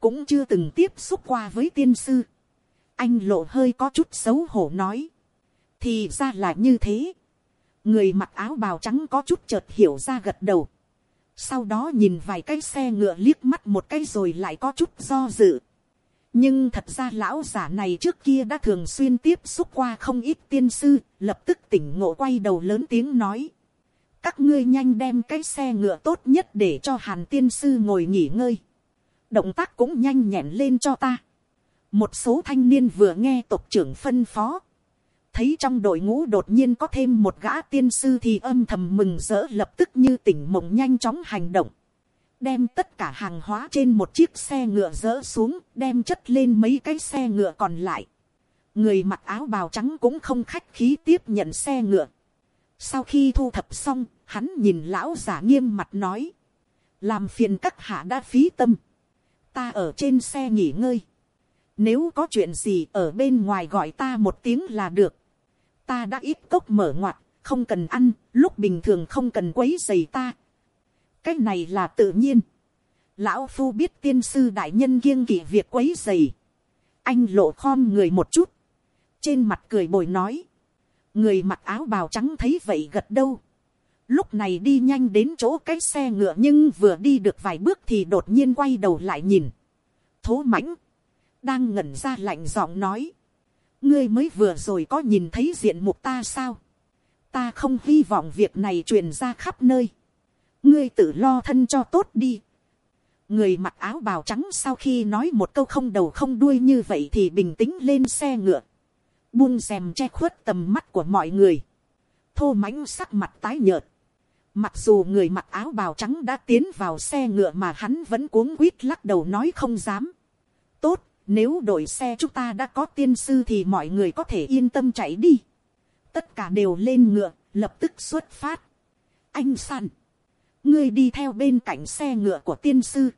cũng chưa từng tiếp xúc qua với tiên sư. anh lộ hơi có chút xấu hổ nói thì ra là như thế. người mặc áo bào trắng có chút chợt hiểu ra gật đầu. sau đó nhìn vài cái xe ngựa liếc mắt một cái rồi lại có chút do dự. nhưng thật ra lão giả này trước kia đã thường xuyên tiếp xúc qua không ít tiên sư, lập tức tỉnh ngộ quay đầu lớn tiếng nói các ngươi nhanh đem cái xe ngựa tốt nhất để cho hàn tiên sư ngồi nghỉ ngơi. động tác cũng nhanh nhẹn lên cho ta. một số thanh niên vừa nghe tộc trưởng phân phó, thấy trong đội ngũ đột nhiên có thêm một gã tiên sư thì âm thầm mừng rỡ lập tức như tỉnh mộng nhanh chóng hành động. Đem tất cả hàng hóa trên một chiếc xe ngựa dỡ xuống, đem chất lên mấy cái xe ngựa còn lại. Người mặc áo bào trắng cũng không khách khí tiếp nhận xe ngựa. Sau khi thu thập xong, hắn nhìn lão giả nghiêm mặt nói. Làm phiền các hạ đã phí tâm. Ta ở trên xe nghỉ ngơi. Nếu có chuyện gì ở bên ngoài gọi ta một tiếng là được ta đã ít cốc mở ngoặt, không cần ăn, lúc bình thường không cần quấy dày ta. cái này là tự nhiên. lão phu biết tiên sư đại nhân kiêng kỵ việc quấy dày. anh lộ khom người một chút, trên mặt cười bồi nói. người mặc áo bào trắng thấy vậy gật đâu lúc này đi nhanh đến chỗ cái xe ngựa nhưng vừa đi được vài bước thì đột nhiên quay đầu lại nhìn. thố mãnh, đang ngẩn ra lạnh giọng nói ngươi mới vừa rồi có nhìn thấy diện mục ta sao. ta không hy vọng việc này truyền ra khắp nơi. ngươi tự lo thân cho tốt đi. người mặc áo bào trắng sau khi nói một câu không đầu không đuôi như vậy thì bình tĩnh lên xe ngựa. buông rèm che khuất tầm mắt của mọi người. thô mãnh sắc mặt tái nhợt. Mặc dù người mặc áo bào trắng đã tiến vào xe ngựa mà hắn vẫn cuống quýt lắc đầu nói không dám. Tốt, nếu đổi xe chúng ta đã có tiên sư thì mọi người có thể yên tâm chạy đi. Tất cả đều lên ngựa, lập tức xuất phát. Anh săn. Ngươi đi theo bên cạnh xe ngựa của tiên sư.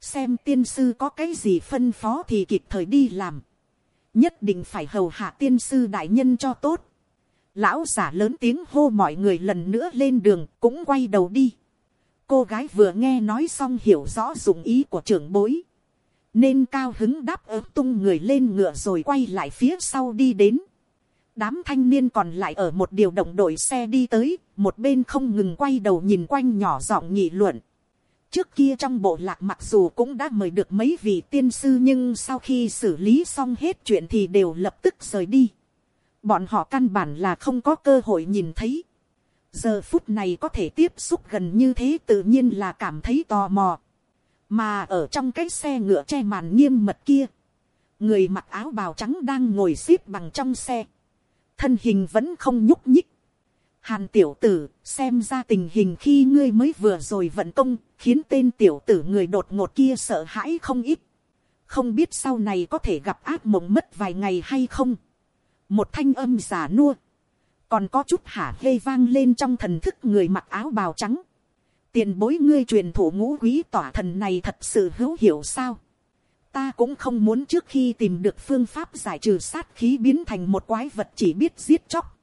Xem tiên sư có cái gì phân phó thì kịp thời đi làm. Nhất định phải hầu hạ tiên sư đại nhân cho tốt. Lão giả lớn tiếng hô mọi người lần nữa lên đường cũng quay đầu đi. cô gái vừa nghe nói xong hiểu rõ dụng ý của trưởng bối, nên cao hứng đáp ứng tung người lên ngựa rồi quay lại phía sau đi đến. đám thanh niên còn lại ở một điều động đội xe đi tới, một bên không ngừng quay đầu nhìn quanh nhỏ giọng nghị luận. trước kia trong bộ lạc mặc dù cũng đã mời được mấy vị tiên sư nhưng sau khi xử lý xong hết chuyện thì đều lập tức rời đi bọn họ căn bản là không có cơ hội nhìn thấy giờ phút này có thể tiếp xúc gần như thế tự nhiên là cảm thấy tò mò. mà ở trong cái xe ngựa che màn nghiêm mật kia, người mặc áo bào trắng đang ngồi xếp bằng trong xe, thân hình vẫn không nhúc nhích. hàn tiểu tử xem ra tình hình khi ngươi mới vừa rồi vận công khiến tên tiểu tử người đột ngột kia sợ hãi không ít. không biết sau này có thể gặp ác mộng mất vài ngày hay không một thanh âm giả nua còn có chút hả hê vang lên trong thần thức người mặc áo bào trắng. tiền bối ngươi truyền thủ ngũ quý tỏa thần này thật sự hữu hiệu sao. ta cũng không muốn trước khi tìm được phương pháp giải trừ sát khí biến thành một quái vật chỉ biết giết chóc.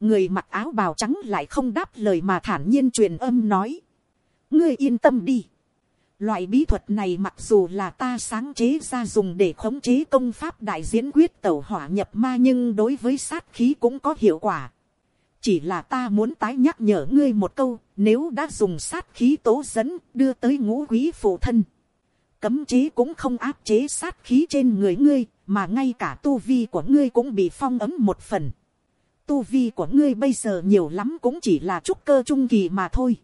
người mặc áo bào trắng lại không đáp lời mà thản nhiên truyền âm nói. ngươi yên tâm đi. Loại bí thuật này mặc dù là ta sáng chế ra dùng để khống chế công pháp đại diễn quyết tẩu hỏa nhập ma nhưng đối với sát khí cũng có hiệu quả chỉ là ta muốn tái nhắc nhở ngươi một câu, nếu đã dùng sát khí tố dẫn đưa tới ngũ quý phụ thân. Cấm chế cũng không áp chế sát khí trên người ngươi, mà ngay cả tu vi của ngươi cũng bị phong ấm một phần. Tu vi của ngươi bây giờ nhiều lắm cũng chỉ là trúc cơ trung kỳ mà thôi.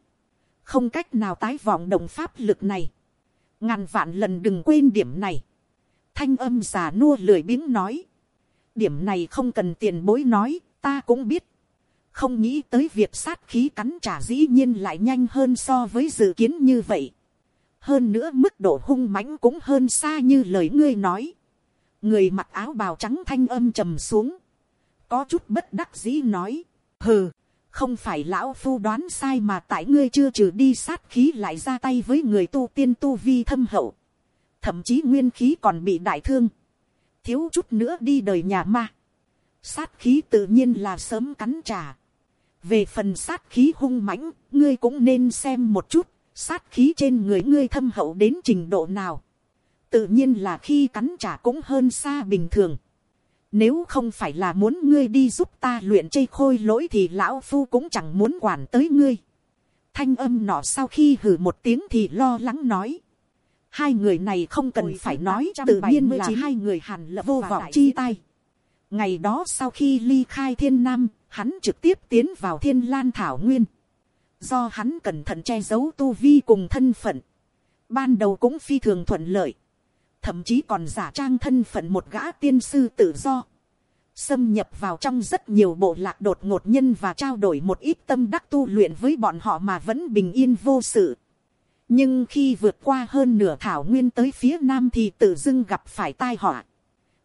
Không cách nào tái vọng động pháp lực này. Ngàn vạn lần đừng quên điểm này. Thanh âm già nua lười biếng nói. Điểm này không cần tiền bối nói, ta cũng biết không nghĩ tới việc sát khí cắn trả dĩ nhiên lại nhanh hơn so với dự kiến như vậy. hơn nữa mức độ hung mãnh cũng hơn xa như lời ngươi nói. người mặc áo bào trắng thanh âm trầm xuống. có chút bất đắc dĩ nói. hừ, không phải lão phu đoán sai mà tại ngươi chưa trừ đi sát khí lại ra tay với người tu tiên tu vi thâm hậu. thậm chí nguyên khí còn bị đại thương. thiếu chút nữa đi đời nhà ma sát khí tự nhiên là sớm cắn trả về phần sát khí hung mãnh, ngươi cũng nên xem một chút, sát khí trên người ngươi thâm hậu đến trình độ nào. tự nhiên là khi cắn trả cũng hơn xa bình thường. Nếu không phải là muốn ngươi đi giúp ta luyện chây khôi lỗi thì lão phu cũng chẳng muốn quản tới ngươi. Thanh âm nọ sau khi hử một tiếng thì lo lắng nói. Hai người này không cần Ôi phải nói tự nhiên là hai người hàn lập vô vọng chi tay. Ngày đó sau khi ly khai thiên nam, hắn trực tiếp tiến vào thiên lan thảo nguyên. Do hắn cẩn thận che giấu tu vi cùng thân phận. Ban đầu cũng phi thường thuận lợi. Thậm chí còn giả trang thân phận một gã tiên sư tự do. Xâm nhập vào trong rất nhiều bộ lạc đột ngột nhân và trao đổi một ít tâm đắc tu luyện với bọn họ mà vẫn bình yên vô sự. Nhưng khi vượt qua hơn nửa thảo nguyên tới phía nam thì tự dưng gặp phải tai họa.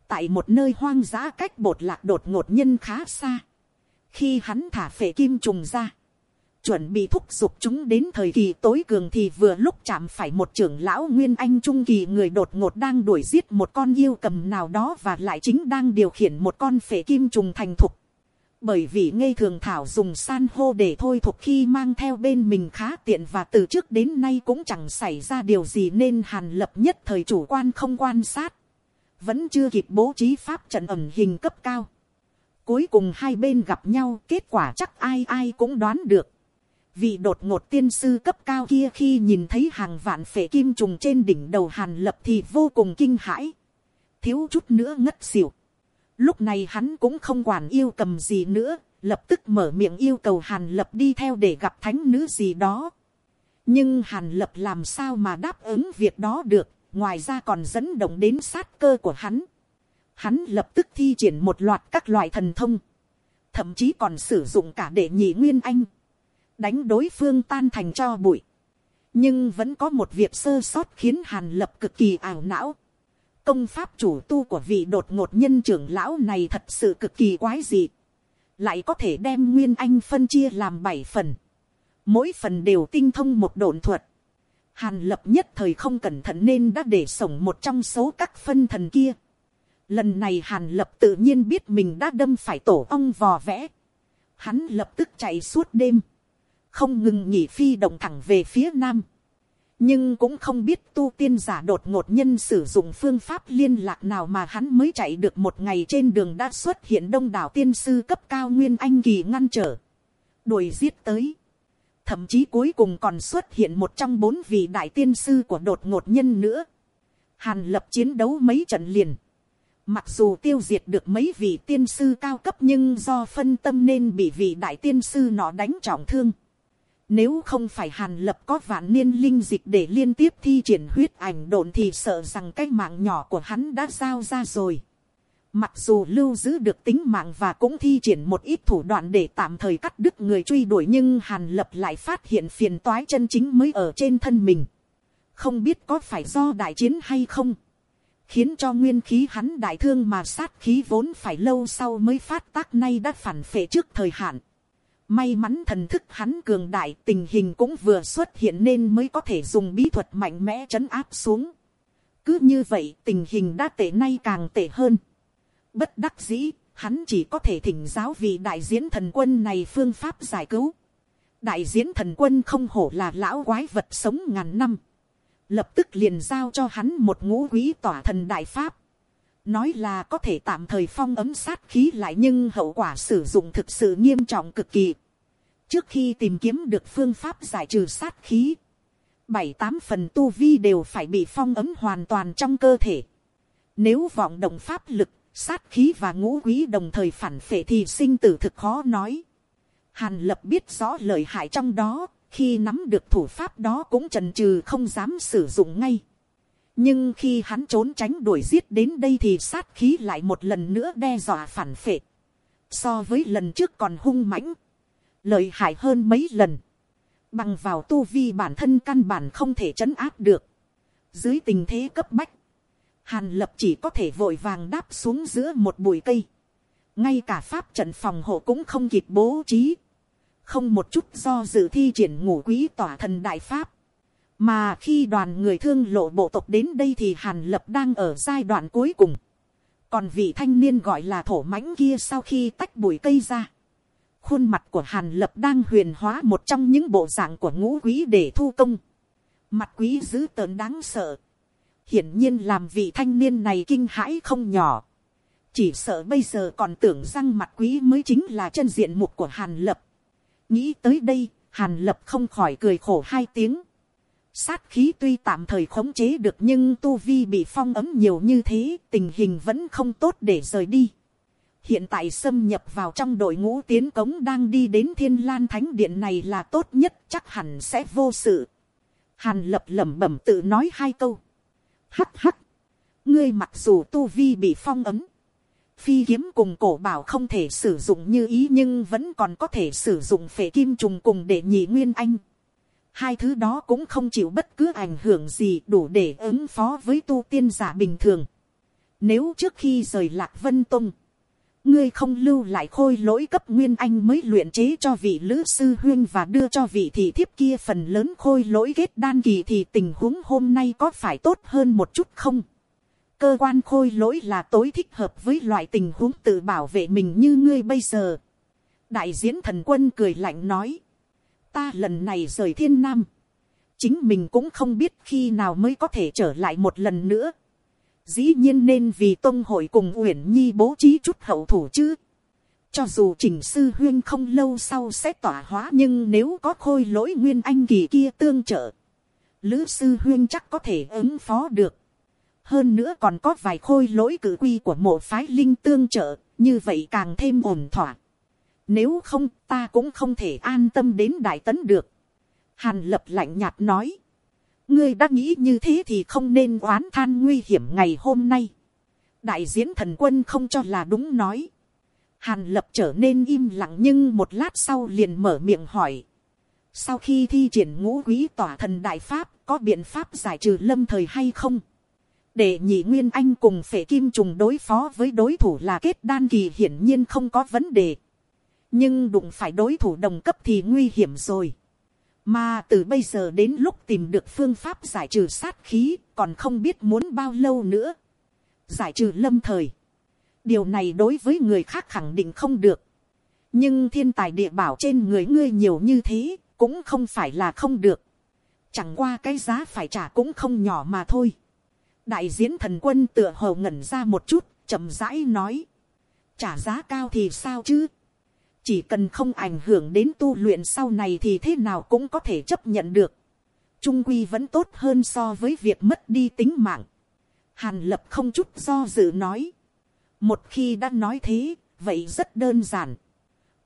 Tại một nơi hoang dã cách bột lạc đột ngột nhân khá xa khi hắn thả phệ kim trùng ra, chuẩn bị thúc giục chúng đến thời kỳ tối cường thì vừa lúc chạm phải một trưởng lão nguyên anh trung kỳ người đột ngột đang đuổi giết một con yêu cầm nào đó và lại chính đang điều khiển một con phể kim trùng thành thục. Bởi vì ngây thường thảo dùng san hô để thôi thục khi mang theo bên mình khá tiện và từ trước đến nay cũng chẳng xảy ra điều gì nên hàn lập nhất thời chủ quan không quan sát. Vẫn chưa kịp bố trí pháp trận ẩm hình cấp cao Cuối cùng hai bên gặp nhau, kết quả chắc ai ai cũng đoán được. Vì đột ngột tiên sư cấp cao kia khi nhìn thấy hàng vạn phệ kim trùng trên đỉnh đầu hàn lập thì vô cùng kinh hãi. Thiếu chút nữa ngất xỉu. Lúc này hắn cũng không quản yêu cầm gì nữa, lập tức mở miệng yêu cầu hàn lập đi theo để gặp thánh nữ gì đó. Nhưng hàn lập làm sao mà đáp ứng việc đó được, ngoài ra còn dẫn động đến sát cơ của hắn hắn lập tức thi triển một loạt các loại thần thông, thậm chí còn sử dụng cả đệ nhị nguyên anh, đánh đối phương tan thành cho bụi. nhưng vẫn có một việc sơ sót khiến hàn lập cực kỳ ảo não. công pháp chủ tu của vị đột ngột nhân trưởng lão này thật sự cực kỳ quái dị. lại có thể đem nguyên anh phân chia làm bảy phần. mỗi phần đều tinh thông một độn thuật. Hàn lập nhất thời không cẩn thận nên đã để sổng một trong số các phân thần kia. Lần này hàn lập tự nhiên biết mình đã đâm phải tổ ong vò vẽ. Hắn lập tức chạy suốt đêm không ngừng nhỉ phi động thẳng về phía nam, nhưng cũng không biết tu tiên giả đột ngột nhân sử dụng phương pháp liên lạc nào mà hắn mới chạy được một ngày trên đường đã xuất hiện đông đảo tiên sư cấp cao nguyên anh kỳ ngăn trở, đuổi giết tới, thậm chí cuối cùng còn xuất hiện một trong bốn vị đại tiên sư của đột ngột nhân nữa, hàn lập chiến đấu mấy trận liền, Mặc dù tiêu diệt được mấy vị tiên sư cao cấp nhưng do phân tâm nên bị vị đại tiên sư nó đánh trọng thương. Nếu không phải hàn lập có vạn niên linh dịch để liên tiếp thi triển huyết ảnh độn thì sợ rằng cái mạng nhỏ của hắn đã giao ra rồi. Mặc dù lưu giữ được tính mạng và cũng thi triển một ít thủ đoạn để tạm thời cắt đứt người truy đuổi nhưng hàn lập lại phát hiện phiền toái chân chính mới ở trên thân mình. Không biết có phải do đại chiến hay không khiến cho nguyên khí hắn đại thương mà sát khí vốn phải lâu sau mới phát tác nay đã phản phệ trước thời hạn. May mắn thần thức hắn cường đại tình hình cũng vừa xuất hiện nên mới có thể dùng bí thuật mạnh mẽ trấn áp xuống. Cứ như vậy tình hình đã tệ nay càng tệ hơn. Bất đắc dĩ, hắn chỉ có thể thỉnh giáo vì đại diễn thần quân này phương pháp giải cứu. Đại diễn thần quân không hổ là lão quái vật sống ngàn năm lập tức liền giao cho hắn một ngũ quý tỏa thần đại pháp. Nói là có thể tạm thời phong ấm sát khí lại nhưng hậu quả sử dụng thực sự nghiêm trọng cực kỳ. Trước khi tìm kiếm được phương pháp giải trừ sát khí, bảy tám phần tu vi đều phải bị phong ấm hoàn toàn trong cơ thể. Nếu vọng động pháp lực, sát khí và ngũ quý đồng thời phản phệ thì sinh tử thực khó nói. Hàn lập biết rõ lợi hại trong đó, khi nắm được thủ pháp đó cũng trần trừ không dám sử dụng ngay nhưng khi hắn trốn tránh đuổi giết đến đây thì sát khí lại một lần nữa đe dọa phản phệ. so với lần trước còn hung mãnh, lợi hại hơn mấy lần. bằng vào tu vi bản thân căn bản không thể chấn áp được. dưới tình thế cấp bách, hàn lập chỉ có thể vội vàng đáp xuống giữa một bụi cây. ngay cả pháp trận phòng hộ cũng không kịp bố trí không một chút do dự thi triển ngủ quý tỏa thần đại pháp. Mà khi đoàn người thương lộ bộ tộc đến đây thì Hàn Lập đang ở giai đoạn cuối cùng. Còn vị thanh niên gọi là thổ mãnh kia sau khi tách bụi cây ra. Khuôn mặt của Hàn Lập đang huyền hóa một trong những bộ dạng của ngũ quý để thu công. Mặt quý dữ tợn đáng sợ. Hiển nhiên làm vị thanh niên này kinh hãi không nhỏ. Chỉ sợ bây giờ còn tưởng rằng mặt quý mới chính là chân diện mục của Hàn Lập nghĩ tới đây, hàn lập không khỏi cười khổ hai tiếng sát khí tuy tạm thời khống chế được nhưng tu vi bị phong ấm nhiều như thế, tình hình vẫn không tốt để rời đi. hiện tại xâm nhập vào trong đội ngũ tiến cống đang đi đến thiên lan thánh điện này là tốt nhất chắc hẳn sẽ vô sự. hàn lập lẩm bẩm tự nói hai câu. Hắc hắc. ngươi mặc dù tu vi bị phong ấm, phi kiếm cùng cổ bảo không thể sử dụng như ý nhưng vẫn còn có thể sử dụng phệ kim trùng cùng để nhị nguyên anh. Hai thứ đó cũng không chịu bất cứ ảnh hưởng gì đủ để ứng phó với tu tiên giả bình thường. Nếu trước khi rời lạc vân tông, ngươi không lưu lại khôi lỗi cấp nguyên anh mới luyện chế cho vị lữ sư huyên và đưa cho vị thị thiếp kia phần lớn khôi lỗi kết đan kỳ thì tình huống hôm nay có phải tốt hơn một chút không? cơ quan khôi lỗi là tối thích hợp với loại tình huống tự bảo vệ mình như ngươi bây giờ. đại diễn thần quân cười lạnh nói, ta lần này rời thiên nam, chính mình cũng không biết khi nào mới có thể trở lại một lần nữa. dĩ nhiên nên vì tôn hội cùng uyển nhi bố trí chút hậu thủ chứ. cho dù trình sư huyên không lâu sau sẽ tỏa hóa nhưng nếu có khôi lỗi nguyên anh kỳ kia tương trợ, lữ sư huyên chắc có thể ứng phó được hơn nữa còn có vài khôi lỗi cử quy của mộ phái linh tương trợ, như vậy càng thêm ổn thỏa. Nếu không, ta cũng không thể an tâm đến đại tấn được. Hàn lập lạnh nhạt nói. Ngươi đã nghĩ như thế thì không nên oán than nguy hiểm ngày hôm nay. Đại diễn thần quân không cho là đúng nói. Hàn lập trở nên im lặng nhưng một lát sau liền mở miệng hỏi. Sau khi thi triển ngũ quý tỏa thần đại pháp, có biện pháp giải trừ lâm thời hay không? để nhị nguyên anh cùng phệ kim trùng đối phó với đối thủ là kết đan kỳ hiển nhiên không có vấn đề nhưng đụng phải đối thủ đồng cấp thì nguy hiểm rồi. mà từ bây giờ đến lúc tìm được phương pháp giải trừ sát khí còn không biết muốn bao lâu nữa. giải trừ lâm thời. điều này đối với người khác khẳng định không được. nhưng thiên tài địa bảo trên người ngươi nhiều như thế cũng không phải là không được. Chẳng qua cái giá phải trả cũng không nhỏ mà thôi. Đại diễn thần quân tựa hồ ngẩn ra một chút, chậm rãi nói. Trả giá cao thì sao chứ? Chỉ cần không ảnh hưởng đến tu luyện sau này thì thế nào cũng có thể chấp nhận được. Trung quy vẫn tốt hơn so với việc mất đi tính mạng. Hàn lập không chút do dự nói. Một khi đã nói thế, vậy rất đơn giản.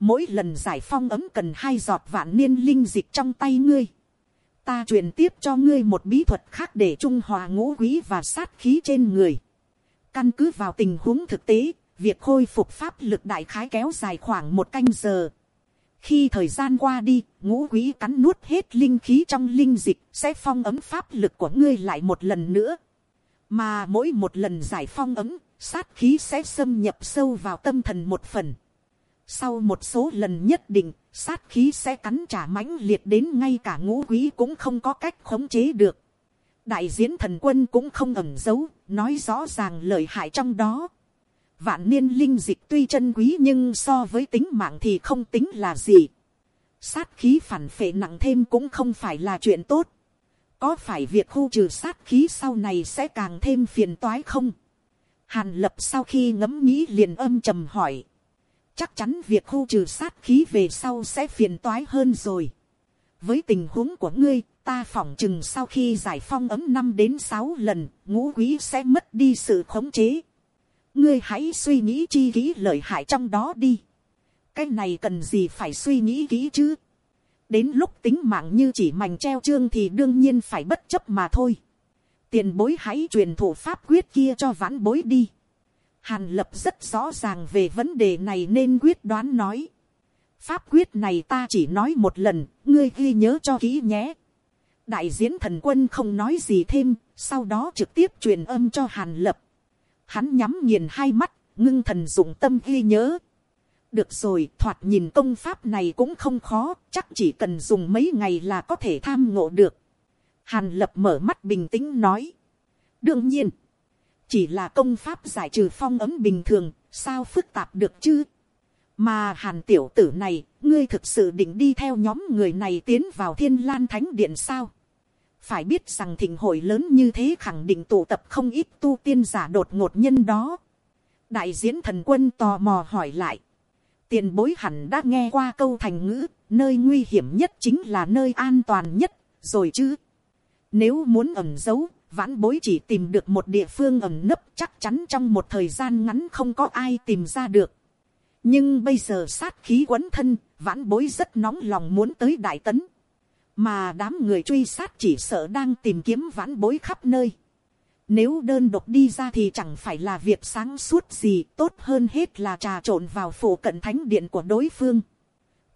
Mỗi lần giải phong ấm cần hai giọt vạn niên linh dịch trong tay ngươi. Ta truyền tiếp cho ngươi một bí thuật khác để trung hòa ngũ quý và sát khí trên người. Căn cứ vào tình huống thực tế, việc khôi phục pháp lực đại khái kéo dài khoảng một canh giờ. Khi thời gian qua đi, ngũ quý cắn nuốt hết linh khí trong linh dịch sẽ phong ấm pháp lực của ngươi lại một lần nữa. Mà mỗi một lần giải phong ấm, sát khí sẽ xâm nhập sâu vào tâm thần một phần. Sau một số lần nhất định, sát khí sẽ cắn trả mãnh liệt đến ngay cả ngũ quý cũng không có cách khống chế được. Đại diễn thần quân cũng không ẩn giấu, nói rõ ràng lợi hại trong đó. Vạn niên linh dịch tuy chân quý nhưng so với tính mạng thì không tính là gì. Sát khí phản phệ nặng thêm cũng không phải là chuyện tốt. Có phải việc khu trừ sát khí sau này sẽ càng thêm phiền toái không? Hàn lập sau khi ngẫm nghĩ liền âm trầm hỏi. Chắc chắn việc khu trừ sát khí về sau sẽ phiền toái hơn rồi. Với tình huống của ngươi, ta phỏng chừng sau khi giải phong ấm năm đến sáu lần, ngũ quý sẽ mất đi sự khống chế. Ngươi hãy suy nghĩ chi kỹ lợi hại trong đó đi. Cái này cần gì phải suy nghĩ kỹ chứ? Đến lúc tính mạng như chỉ mảnh treo chương thì đương nhiên phải bất chấp mà thôi. Tiền bối hãy truyền thủ pháp quyết kia cho vãn bối đi. Hàn lập rất rõ ràng về vấn đề này nên quyết đoán nói. Pháp quyết này ta chỉ nói một lần, ngươi ghi nhớ cho kỹ nhé. Đại diễn thần quân không nói gì thêm, sau đó trực tiếp truyền âm cho Hàn lập. Hắn nhắm nghiền hai mắt, ngưng thần dụng tâm ghi nhớ. Được rồi, thoạt nhìn công pháp này cũng không khó, chắc chỉ cần dùng mấy ngày là có thể tham ngộ được. Hàn lập mở mắt bình tĩnh nói. Đương nhiên, chỉ là công pháp giải trừ phong ấm bình thường, sao phức tạp được chứ? Mà hàn tiểu tử này, ngươi thực sự định đi theo nhóm người này tiến vào thiên lan thánh điện sao? Phải biết rằng thịnh hội lớn như thế khẳng định tụ tập không ít tu tiên giả đột ngột nhân đó. Đại diễn thần quân tò mò hỏi lại. Tiền bối hẳn đã nghe qua câu thành ngữ, nơi nguy hiểm nhất chính là nơi an toàn nhất, rồi chứ. Nếu muốn ẩn giấu, vãn bối chỉ tìm được một địa phương ẩn nấp chắc chắn trong một thời gian ngắn không có ai tìm ra được. Nhưng bây giờ sát khí quấn thân, vãn bối rất nóng lòng muốn tới đại tấn. Mà đám người truy sát chỉ sợ đang tìm kiếm vãn bối khắp nơi. Nếu đơn độc đi ra thì chẳng phải là việc sáng suốt gì tốt hơn hết là trà trộn vào phủ cận thánh điện của đối phương.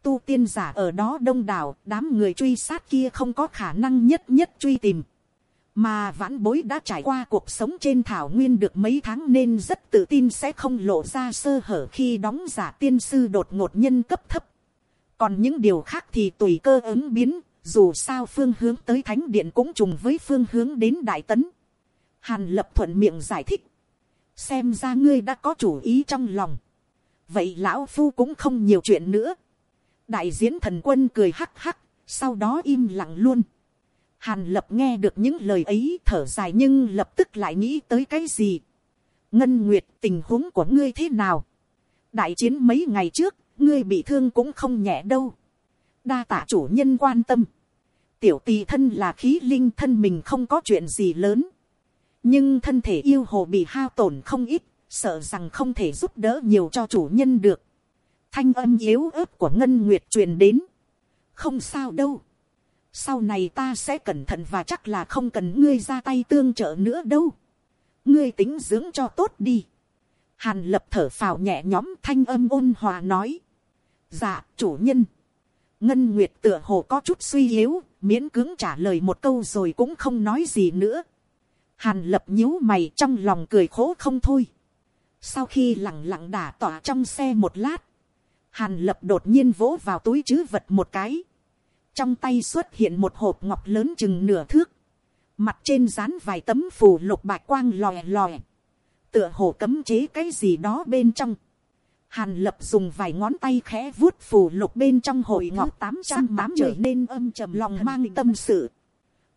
Tu tiên giả ở đó đông đảo, đám người truy sát kia không có khả năng nhất nhất truy tìm. Mà vãn bối đã trải qua cuộc sống trên thảo nguyên được mấy tháng nên rất tự tin sẽ không lộ ra sơ hở khi đóng giả tiên sư đột ngột nhân cấp thấp. Còn những điều khác thì tùy cơ ứng biến, dù sao phương hướng tới thánh điện cũng trùng với phương hướng đến đại tấn. Hàn lập thuận miệng giải thích. Xem ra ngươi đã có chủ ý trong lòng. Vậy lão phu cũng không nhiều chuyện nữa. Đại diễn thần quân cười hắc hắc, sau đó im lặng luôn. Hàn lập nghe được những lời ấy thở dài nhưng lập tức lại nghĩ tới cái gì. Ngân Nguyệt tình huống của ngươi thế nào? Đại chiến mấy ngày trước, ngươi bị thương cũng không nhẹ đâu. Đa tạ chủ nhân quan tâm. Tiểu tỳ thân là khí linh thân mình không có chuyện gì lớn. Nhưng thân thể yêu hồ bị hao tổn không ít, sợ rằng không thể giúp đỡ nhiều cho chủ nhân được. Thanh âm yếu ớt của Ngân Nguyệt truyền đến. Không sao đâu sau này ta sẽ cẩn thận và chắc là không cần ngươi ra tay tương trợ nữa đâu. ngươi tính dưỡng cho tốt đi. hàn lập thở phào nhẹ nhõm thanh âm ôn hòa nói. dạ chủ nhân ngân nguyệt tựa hồ có chút suy yếu, miễn cưỡng trả lời một câu rồi cũng không nói gì nữa. hàn lập nhíu mày trong lòng cười khổ không thôi. sau khi lặng lặng đả tỏa trong xe một lát, hàn lập đột nhiên vỗ vào túi chứ vật một cái trong tay xuất hiện một hộp ngọc lớn chừng nửa thước, mặt trên dán vài tấm phù lục bạch quang lòe lòe, tựa hồ cấm chế cái gì đó bên trong. Hàn lập dùng vài ngón tay khẽ vuốt phù lục bên trong hội ngọc tám trăm tám trở nên âm trầm lòng mang tâm sự.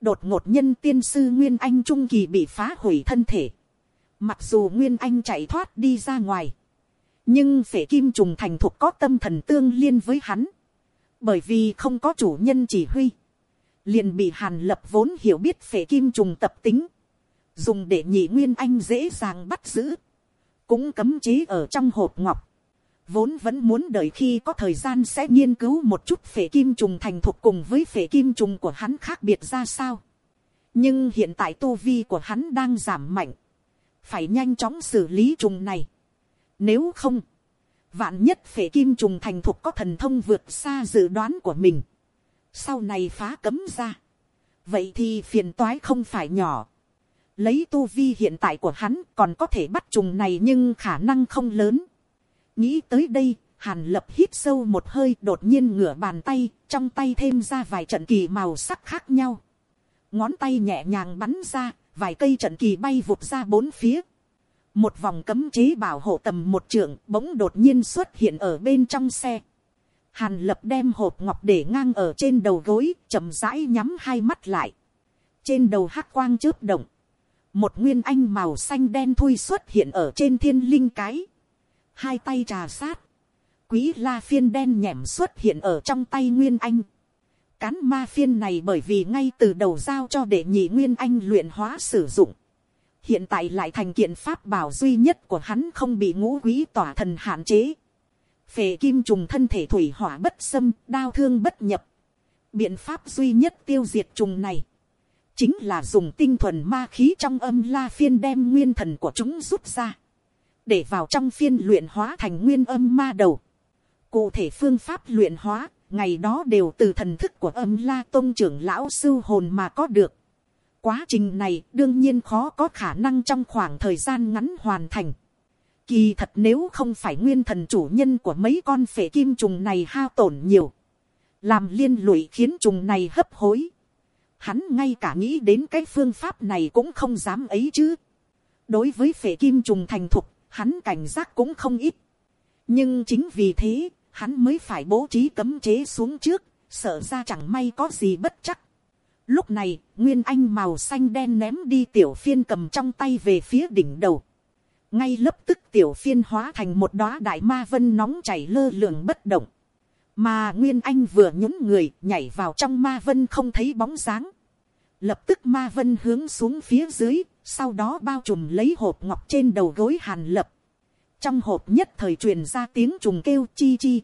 Đột ngột nhân tiên sư Nguyên Anh Trung Kỳ bị phá hủy thân thể. Mặc dù Nguyên Anh chạy thoát đi ra ngoài. Nhưng phể kim trùng thành thuộc có tâm thần tương liên với hắn. Bởi vì không có chủ nhân chỉ huy. Liền bị hàn lập vốn hiểu biết phể kim trùng tập tính. Dùng để nhị Nguyên Anh dễ dàng bắt giữ. Cũng cấm chế ở trong hộp ngọc vốn vẫn muốn đợi khi có thời gian sẽ nghiên cứu một chút phể kim trùng thành thuộc cùng với phể kim trùng của hắn khác biệt ra sao. nhưng hiện tại tu vi của hắn đang giảm mạnh, phải nhanh chóng xử lý trùng này. nếu không, vạn nhất phể kim trùng thành thuộc có thần thông vượt xa dự đoán của mình, sau này phá cấm ra, vậy thì phiền toái không phải nhỏ. lấy tu vi hiện tại của hắn còn có thể bắt trùng này nhưng khả năng không lớn nghĩ tới đây, hàn lập hít sâu một hơi đột nhiên ngửa bàn tay, trong tay thêm ra vài trận kỳ màu sắc khác nhau. Ngón tay nhẹ nhàng bắn ra, vài cây trận kỳ bay vụt ra bốn phía. Một vòng cấm chế bảo hộ tầm một trượng bỗng đột nhiên xuất hiện ở bên trong xe. Hàn lập đem hộp ngọc để ngang ở trên đầu gối, chậm rãi nhắm hai mắt lại. Trên đầu hắc quang chớp động. Một nguyên anh màu xanh đen thui xuất hiện ở trên thiên linh cái hai tay trà sát, quý la phiên đen nhẻm xuất hiện ở trong tay nguyên anh. Cán ma phiên này bởi vì ngay từ đầu giao cho đệ nhị nguyên anh luyện hóa sử dụng. Hiện tại lại thành kiện pháp bảo duy nhất của hắn không bị ngũ quý tỏa thần hạn chế. Phệ kim trùng thân thể thủy hỏa bất xâm, đao thương bất nhập. Biện pháp duy nhất tiêu diệt trùng này. Chính là dùng tinh thuần ma khí trong âm la phiên đem nguyên thần của chúng rút ra để vào trong phiên luyện hóa thành nguyên âm ma đầu. Cụ thể phương pháp luyện hóa, ngày đó đều từ thần thức của âm la tôn trưởng lão sư hồn mà có được. Quá trình này đương nhiên khó có khả năng trong khoảng thời gian ngắn hoàn thành. Kỳ thật nếu không phải nguyên thần chủ nhân của mấy con phệ kim trùng này hao tổn nhiều. Làm liên lụy khiến trùng này hấp hối. Hắn ngay cả nghĩ đến cái phương pháp này cũng không dám ấy chứ. Đối với phệ kim trùng thành thục hắn cảnh giác cũng không ít. nhưng chính vì thế, hắn mới phải bố trí cấm chế xuống trước, sợ ra chẳng may có gì bất chắc. lúc này, nguyên anh màu xanh đen ném đi tiểu phiên cầm trong tay về phía đỉnh đầu. ngay lập tức tiểu phiên hóa thành một đóa đại ma vân nóng chảy lơ lường bất động. mà nguyên anh vừa nhún người nhảy vào trong ma vân không thấy bóng dáng. lập tức ma vân hướng xuống phía dưới sau đó bao trùm lấy hộp ngọc trên đầu gối hàn lập. trong hộp nhất thời truyền ra tiếng trùng kêu chi chi.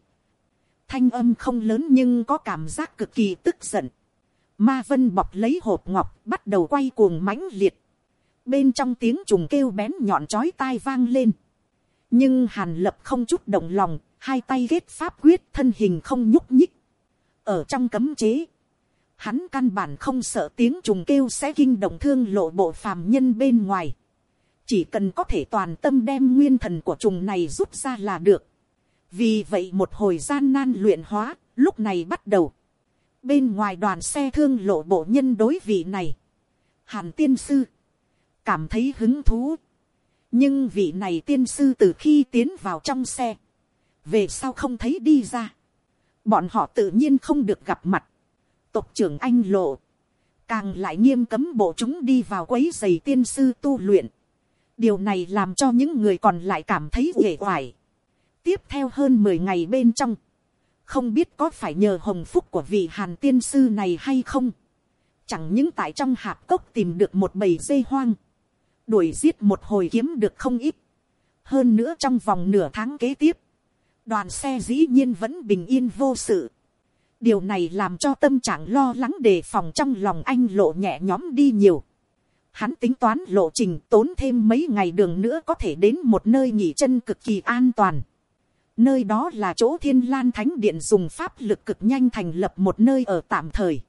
thanh âm không lớn nhưng có cảm giác cực kỳ tức giận. ma vân bọc lấy hộp ngọc bắt đầu quay cuồng mãnh liệt. bên trong tiếng trùng kêu bén nhọn chói tai vang lên. nhưng hàn lập không chút động lòng, hai tay ghét pháp quyết thân hình không nhúc nhích. ở trong cấm chế hắn căn bản không sợ tiếng trùng kêu sẽ kinh động thương lộ bộ phàm nhân bên ngoài. chỉ cần có thể toàn tâm đem nguyên thần của trùng này rút ra là được. vì vậy một hồi gian nan luyện hóa, lúc này bắt đầu. bên ngoài đoàn xe thương lộ bộ nhân đối vị này, hàn tiên sư, cảm thấy hứng thú. nhưng vị này tiên sư từ khi tiến vào trong xe, về sau không thấy đi ra. bọn họ tự nhiên không được gặp mặt tộc trưởng anh lộ, càng lại nghiêm cấm bộ chúng đi vào quấy giày tiên sư tu luyện. điều này làm cho những người còn lại cảm thấy uể oải. tiếp theo hơn mười ngày bên trong, không biết có phải nhờ hồng phúc của vị hàn tiên sư này hay không. chẳng những tại trong hạp cốc tìm được một bầy dây hoang, đuổi giết một hồi kiếm được không ít. hơn nữa trong vòng nửa tháng kế tiếp, đoàn xe dĩ nhiên vẫn bình yên vô sự điều này làm cho tâm trạng lo lắng đề phòng trong lòng anh lộ nhẹ nhõm đi nhiều. Hắn tính toán lộ trình tốn thêm mấy ngày đường nữa có thể đến một nơi nghỉ chân cực kỳ an toàn. Nơi đó là chỗ thiên lan thánh điện dùng pháp lực cực nhanh thành lập một nơi ở tạm thời.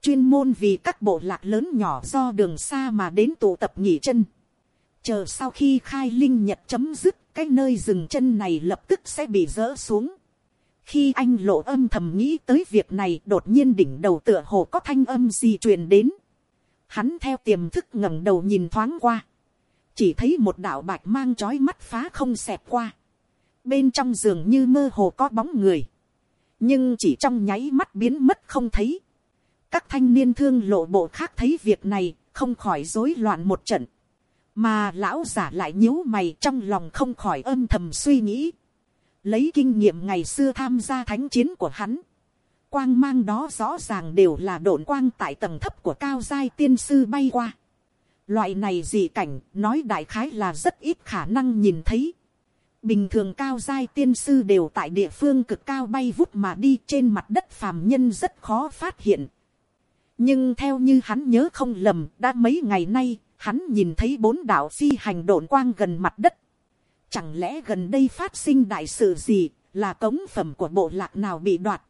Chuyên môn vì các bộ lạc lớn nhỏ do đường xa mà đến tụ tập nghỉ chân. Chờ sau khi khai linh nhật chấm dứt, cái nơi dừng chân này lập tức sẽ bị dỡ xuống khi anh lộ âm thầm nghĩ tới việc này đột nhiên đỉnh đầu tựa hồ có thanh âm gì truyền đến. Hắn theo tiềm thức ngẩng đầu nhìn thoáng qua. Chỉ thấy một đạo bạch mang trói mắt phá không xẹp qua. bên trong giường như mơ hồ có bóng người, nhưng chỉ trong nháy mắt biến mất không thấy. các thanh niên thương lộ bộ khác thấy việc này, không khỏi rối loạn một trận, mà lão giả lại nhíu mày trong lòng không khỏi âm thầm suy nghĩ, lấy kinh nghiệm ngày xưa tham gia thánh chiến của hắn, quang mang đó rõ ràng đều là độn quang tại tầng thấp của cao giai tiên sư bay qua. Loại này dị cảnh nói đại khái là rất ít khả năng nhìn thấy. Bình thường cao giai tiên sư đều tại địa phương cực cao bay vút mà đi trên mặt đất phàm nhân rất khó phát hiện. Nhưng theo như hắn nhớ không lầm đã mấy ngày nay hắn nhìn thấy bốn đạo phi hành độn quang gần mặt đất. Chẳng lẽ gần đây phát sinh đại sự gì, là cống phẩm của bộ lạc nào bị đoạt?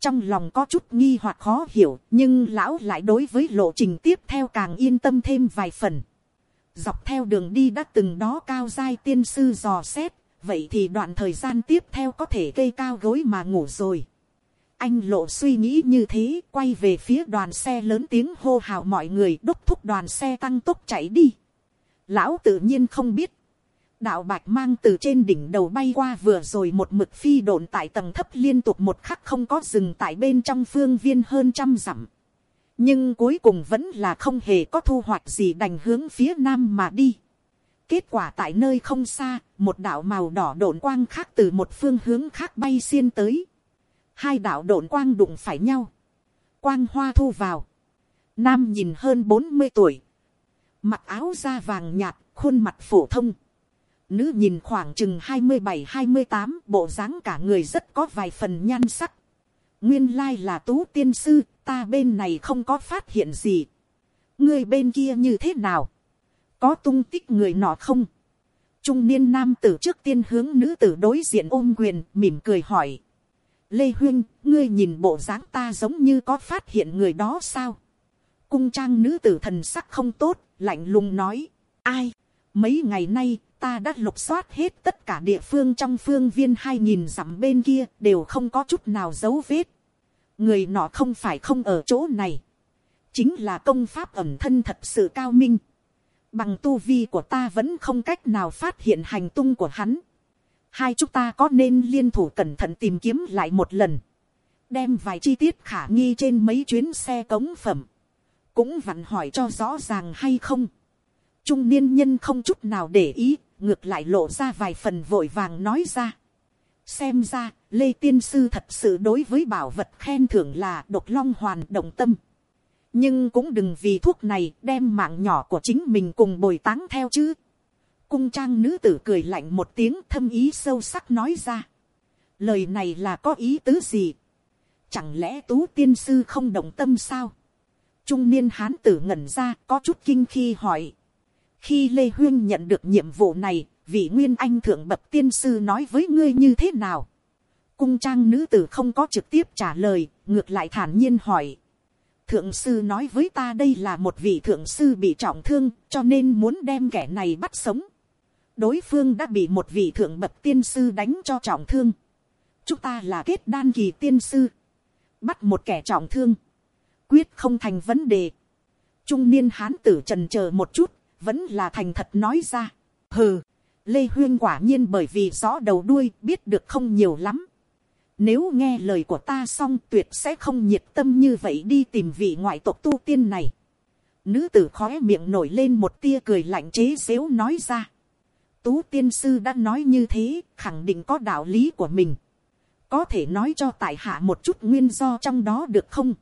Trong lòng có chút nghi hoặc khó hiểu, nhưng lão lại đối với lộ trình tiếp theo càng yên tâm thêm vài phần. Dọc theo đường đi đã từng đó cao giai tiên sư dò xét, vậy thì đoạn thời gian tiếp theo có thể cây cao gối mà ngủ rồi. Anh lộ suy nghĩ như thế, quay về phía đoàn xe lớn tiếng hô hào mọi người đốc thúc đoàn xe tăng tốc chạy đi. Lão tự nhiên không biết đạo bạch mang từ trên đỉnh đầu bay qua vừa rồi một mực phi độn tại tầng thấp liên tục một khắc không có dừng tại bên trong phương viên hơn trăm dặm. nhưng cuối cùng vẫn là không hề có thu hoạch gì đành hướng phía nam mà đi. kết quả tại nơi không xa, một đạo màu đỏ đồn quang khác từ một phương hướng khác bay xiên tới. hai đạo đồn quang đụng phải nhau. quang hoa thu vào. nam nhìn hơn bốn mươi tuổi. mặc áo da vàng nhạt, khuôn mặt phổ thông Nữ nhìn khoảng chừng hai mươi bảy hai mươi tám bộ dáng cả người rất có vài phần nhan sắc. Nguyên lai là tú tiên sư, ta bên này không có phát hiện gì. Người bên kia như thế nào? Có tung tích người nọ không? Trung niên nam tử trước tiên hướng nữ tử đối diện ôm quyền, mỉm cười hỏi. Lê Huyên, ngươi nhìn bộ dáng ta giống như có phát hiện người đó sao? Cung trang nữ tử thần sắc không tốt, lạnh lùng nói. Ai? Mấy ngày nay, ta đã lục soát hết tất cả địa phương trong phương viên hai nghìn dặm bên kia, đều không có chút nào dấu vết. người nọ không phải không ở chỗ này. chính là công pháp ẩm thân thật sự cao minh. bằng tu vi của ta vẫn không cách nào phát hiện hành tung của hắn. hai chúng ta có nên liên thủ cẩn thận tìm kiếm lại một lần. đem vài chi tiết khả nghi trên mấy chuyến xe cống phẩm. cũng vặn hỏi cho rõ ràng hay không. trung niên nhân không chút nào để ý ngược lại lộ ra vài phần vội vàng nói ra. xem ra, lê tiên sư thật sự đối với bảo vật khen thưởng là độc long hoàn động tâm. nhưng cũng đừng vì thuốc này đem mạng nhỏ của chính mình cùng bồi táng theo chứ. cung trang nữ tử cười lạnh một tiếng thâm ý sâu sắc nói ra. lời này là có ý tứ gì. chẳng lẽ tú tiên sư không động tâm sao. trung niên hán tử ngẩn ra có chút kinh khi hỏi khi lê huyên nhận được nhiệm vụ này, vị nguyên anh thượng bậc tiên sư nói với ngươi như thế nào. cung trang nữ tử không có trực tiếp trả lời, ngược lại thản nhiên hỏi. thượng sư nói với ta đây là một vị thượng sư bị trọng thương, cho nên muốn đem kẻ này bắt sống. đối phương đã bị một vị thượng bậc tiên sư đánh cho trọng thương. chúng ta là kết đan kỳ tiên sư. bắt một kẻ trọng thương. quyết không thành vấn đề. trung niên hán tử trần c một chút vẫn là thành thật nói ra. hừ, lê huyên quả nhiên bởi vì rõ đầu đuôi biết được không nhiều lắm. nếu nghe lời của ta xong tuyệt sẽ không nhiệt tâm như vậy đi tìm vị ngoại tộc tu tiên này. nữ tử khóe miệng nổi lên một tia cười lạnh chế xếu nói ra. tú tiên sư đã nói như thế khẳng định có đạo lý của mình. có thể nói cho tại hạ một chút nguyên do trong đó được không.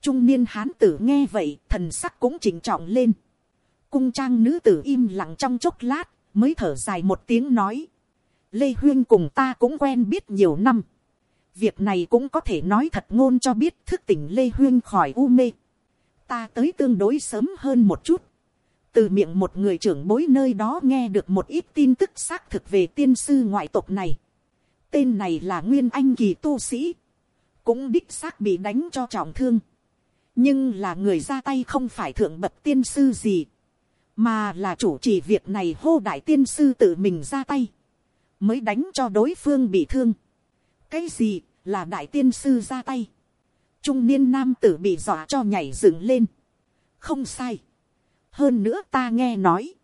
trung niên hán tử nghe vậy thần sắc cũng chỉnh trọng lên cung trang nữ tử im lặng trong chốc lát, mới thở dài một tiếng nói. Lê Huyên cùng ta cũng quen biết nhiều năm. Việc này cũng có thể nói thật ngôn cho biết thức tỉnh Lê Huyên khỏi u mê. Ta tới tương đối sớm hơn một chút. Từ miệng một người trưởng bối nơi đó nghe được một ít tin tức xác thực về tiên sư ngoại tộc này. Tên này là Nguyên Anh Kỳ tu sĩ. Cũng đích xác bị đánh cho trọng thương. Nhưng là người ra tay không phải thượng bậc tiên sư gì mà là chủ trì việc này hô đại tiên sư tự mình ra tay, mới đánh cho đối phương bị thương. cái gì là đại tiên sư ra tay, trung niên nam tử bị dọa cho nhảy dựng lên, không sai. hơn nữa ta nghe nói,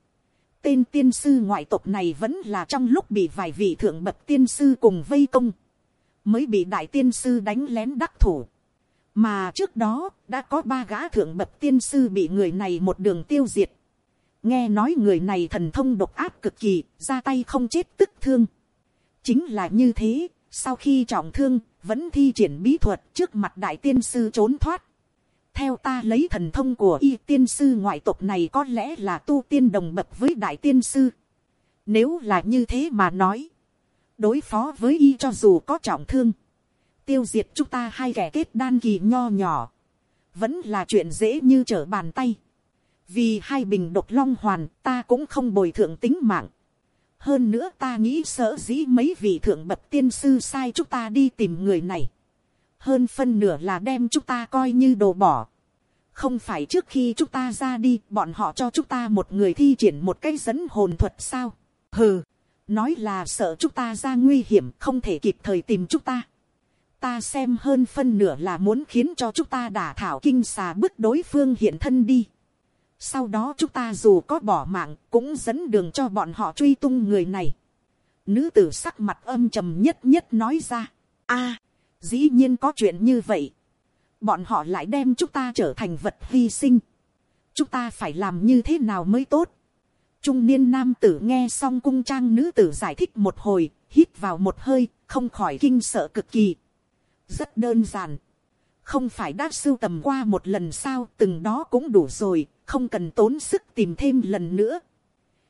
tên tiên sư ngoại tộc này vẫn là trong lúc bị vài vị thượng bậc tiên sư cùng vây công, mới bị đại tiên sư đánh lén đắc thủ. mà trước đó đã có ba gã thượng bậc tiên sư bị người này một đường tiêu diệt nghe nói người này thần thông độc áp cực kỳ, ra tay không chết tức thương. chính là như thế, sau khi trọng thương, vẫn thi triển bí thuật trước mặt đại tiên sư trốn thoát. theo ta lấy thần thông của y tiên sư ngoại tộc này có lẽ là tu tiên đồng bậc với đại tiên sư. nếu là như thế mà nói, đối phó với y cho dù có trọng thương, tiêu diệt chúng ta hai kẻ kết đan kỳ nho nhỏ, vẫn là chuyện dễ như trở bàn tay vì hai bình độc long hoàn ta cũng không bồi thượng tính mạng hơn nữa ta nghĩ sợ dĩ mấy vị thượng bậc tiên sư sai chúng ta đi tìm người này. hơn phân nửa là đem chúng ta coi như đồ bỏ. không phải trước khi chúng ta ra đi bọn họ cho chúng ta một người thi triển một cái dẫn hồn thuật sao. hừ, nói là sợ chúng ta ra nguy hiểm không thể kịp thời tìm chúng ta. ta xem hơn phân nửa là muốn khiến cho chúng ta đả thảo kinh xà bước đối phương hiện thân đi sau đó chúng ta dù có bỏ mạng cũng dẫn đường cho bọn họ truy tung người này. Nữ tử sắc mặt âm trầm nhất nhất nói ra. a dĩ nhiên có chuyện như vậy. Bọn họ lại đem chúng ta trở thành vật hy sinh. Chúng ta phải làm như thế nào mới tốt. Trung niên nam tử nghe xong cung trang nữ tử giải thích một hồi, hít vào một hơi, không khỏi kinh sợ cực kỳ. Rất đơn giản. Không phải đã sưu tầm qua một lần sao, từng đó cũng đủ rồi, không cần tốn sức tìm thêm lần nữa.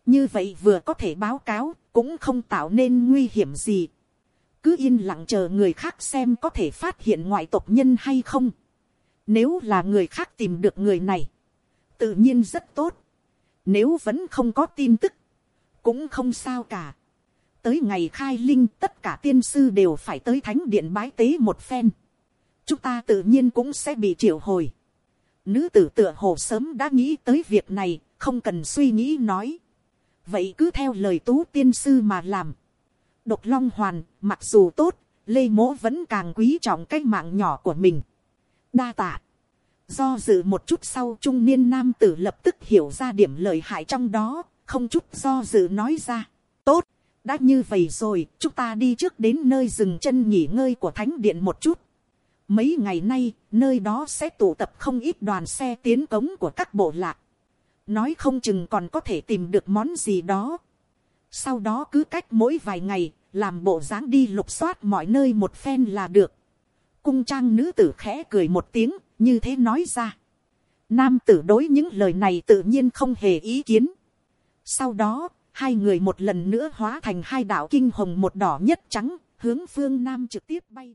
như vậy vừa có thể báo cáo, cũng không tạo nên nguy hiểm gì. cứ yên lặng chờ người khác xem có thể phát hiện ngoại tộc nhân hay không. nếu là người khác tìm được người này, tự nhiên rất tốt. nếu vẫn không có tin tức, cũng không sao cả. tới ngày khai linh tất cả tiên sư đều phải tới thánh điện bái tế một phen chúng ta tự nhiên cũng sẽ bị triệu hồi Nữ tử tựa hồ sớm đã nghĩ tới việc này, không cần suy nghĩ nói. Vậy cứ theo lời tú tiên sư mà làm. Độc long hoàn, mặc dù tốt, lê mỗ vẫn càng quý trọng cái mạng nhỏ của mình. Đa tạ. Do dự một chút sau trung niên nam tử lập tức hiểu ra điểm lợi hại trong đó, không chút do dự nói ra. Tốt, đã như vậy rồi, chúng ta đi trước đến nơi dừng chân nghỉ ngơi của thánh điện một chút. Mấy ngày nay, nơi đó sẽ tụ tập không ít đoàn xe tiến cống của các bộ lạc. Nói không chừng còn có thể tìm được món gì đó. Sau đó cứ cách mỗi vài ngày, làm bộ dáng đi lục soát mọi nơi một phen là được. Cung trang nữ tử khẽ cười một tiếng, như thế nói ra. Nam tử đối những lời này tự nhiên không hề ý kiến. Sau đó, hai người một lần nữa hóa thành hai đạo kinh hồng một đỏ nhất trắng, hướng phương Nam trực tiếp bay.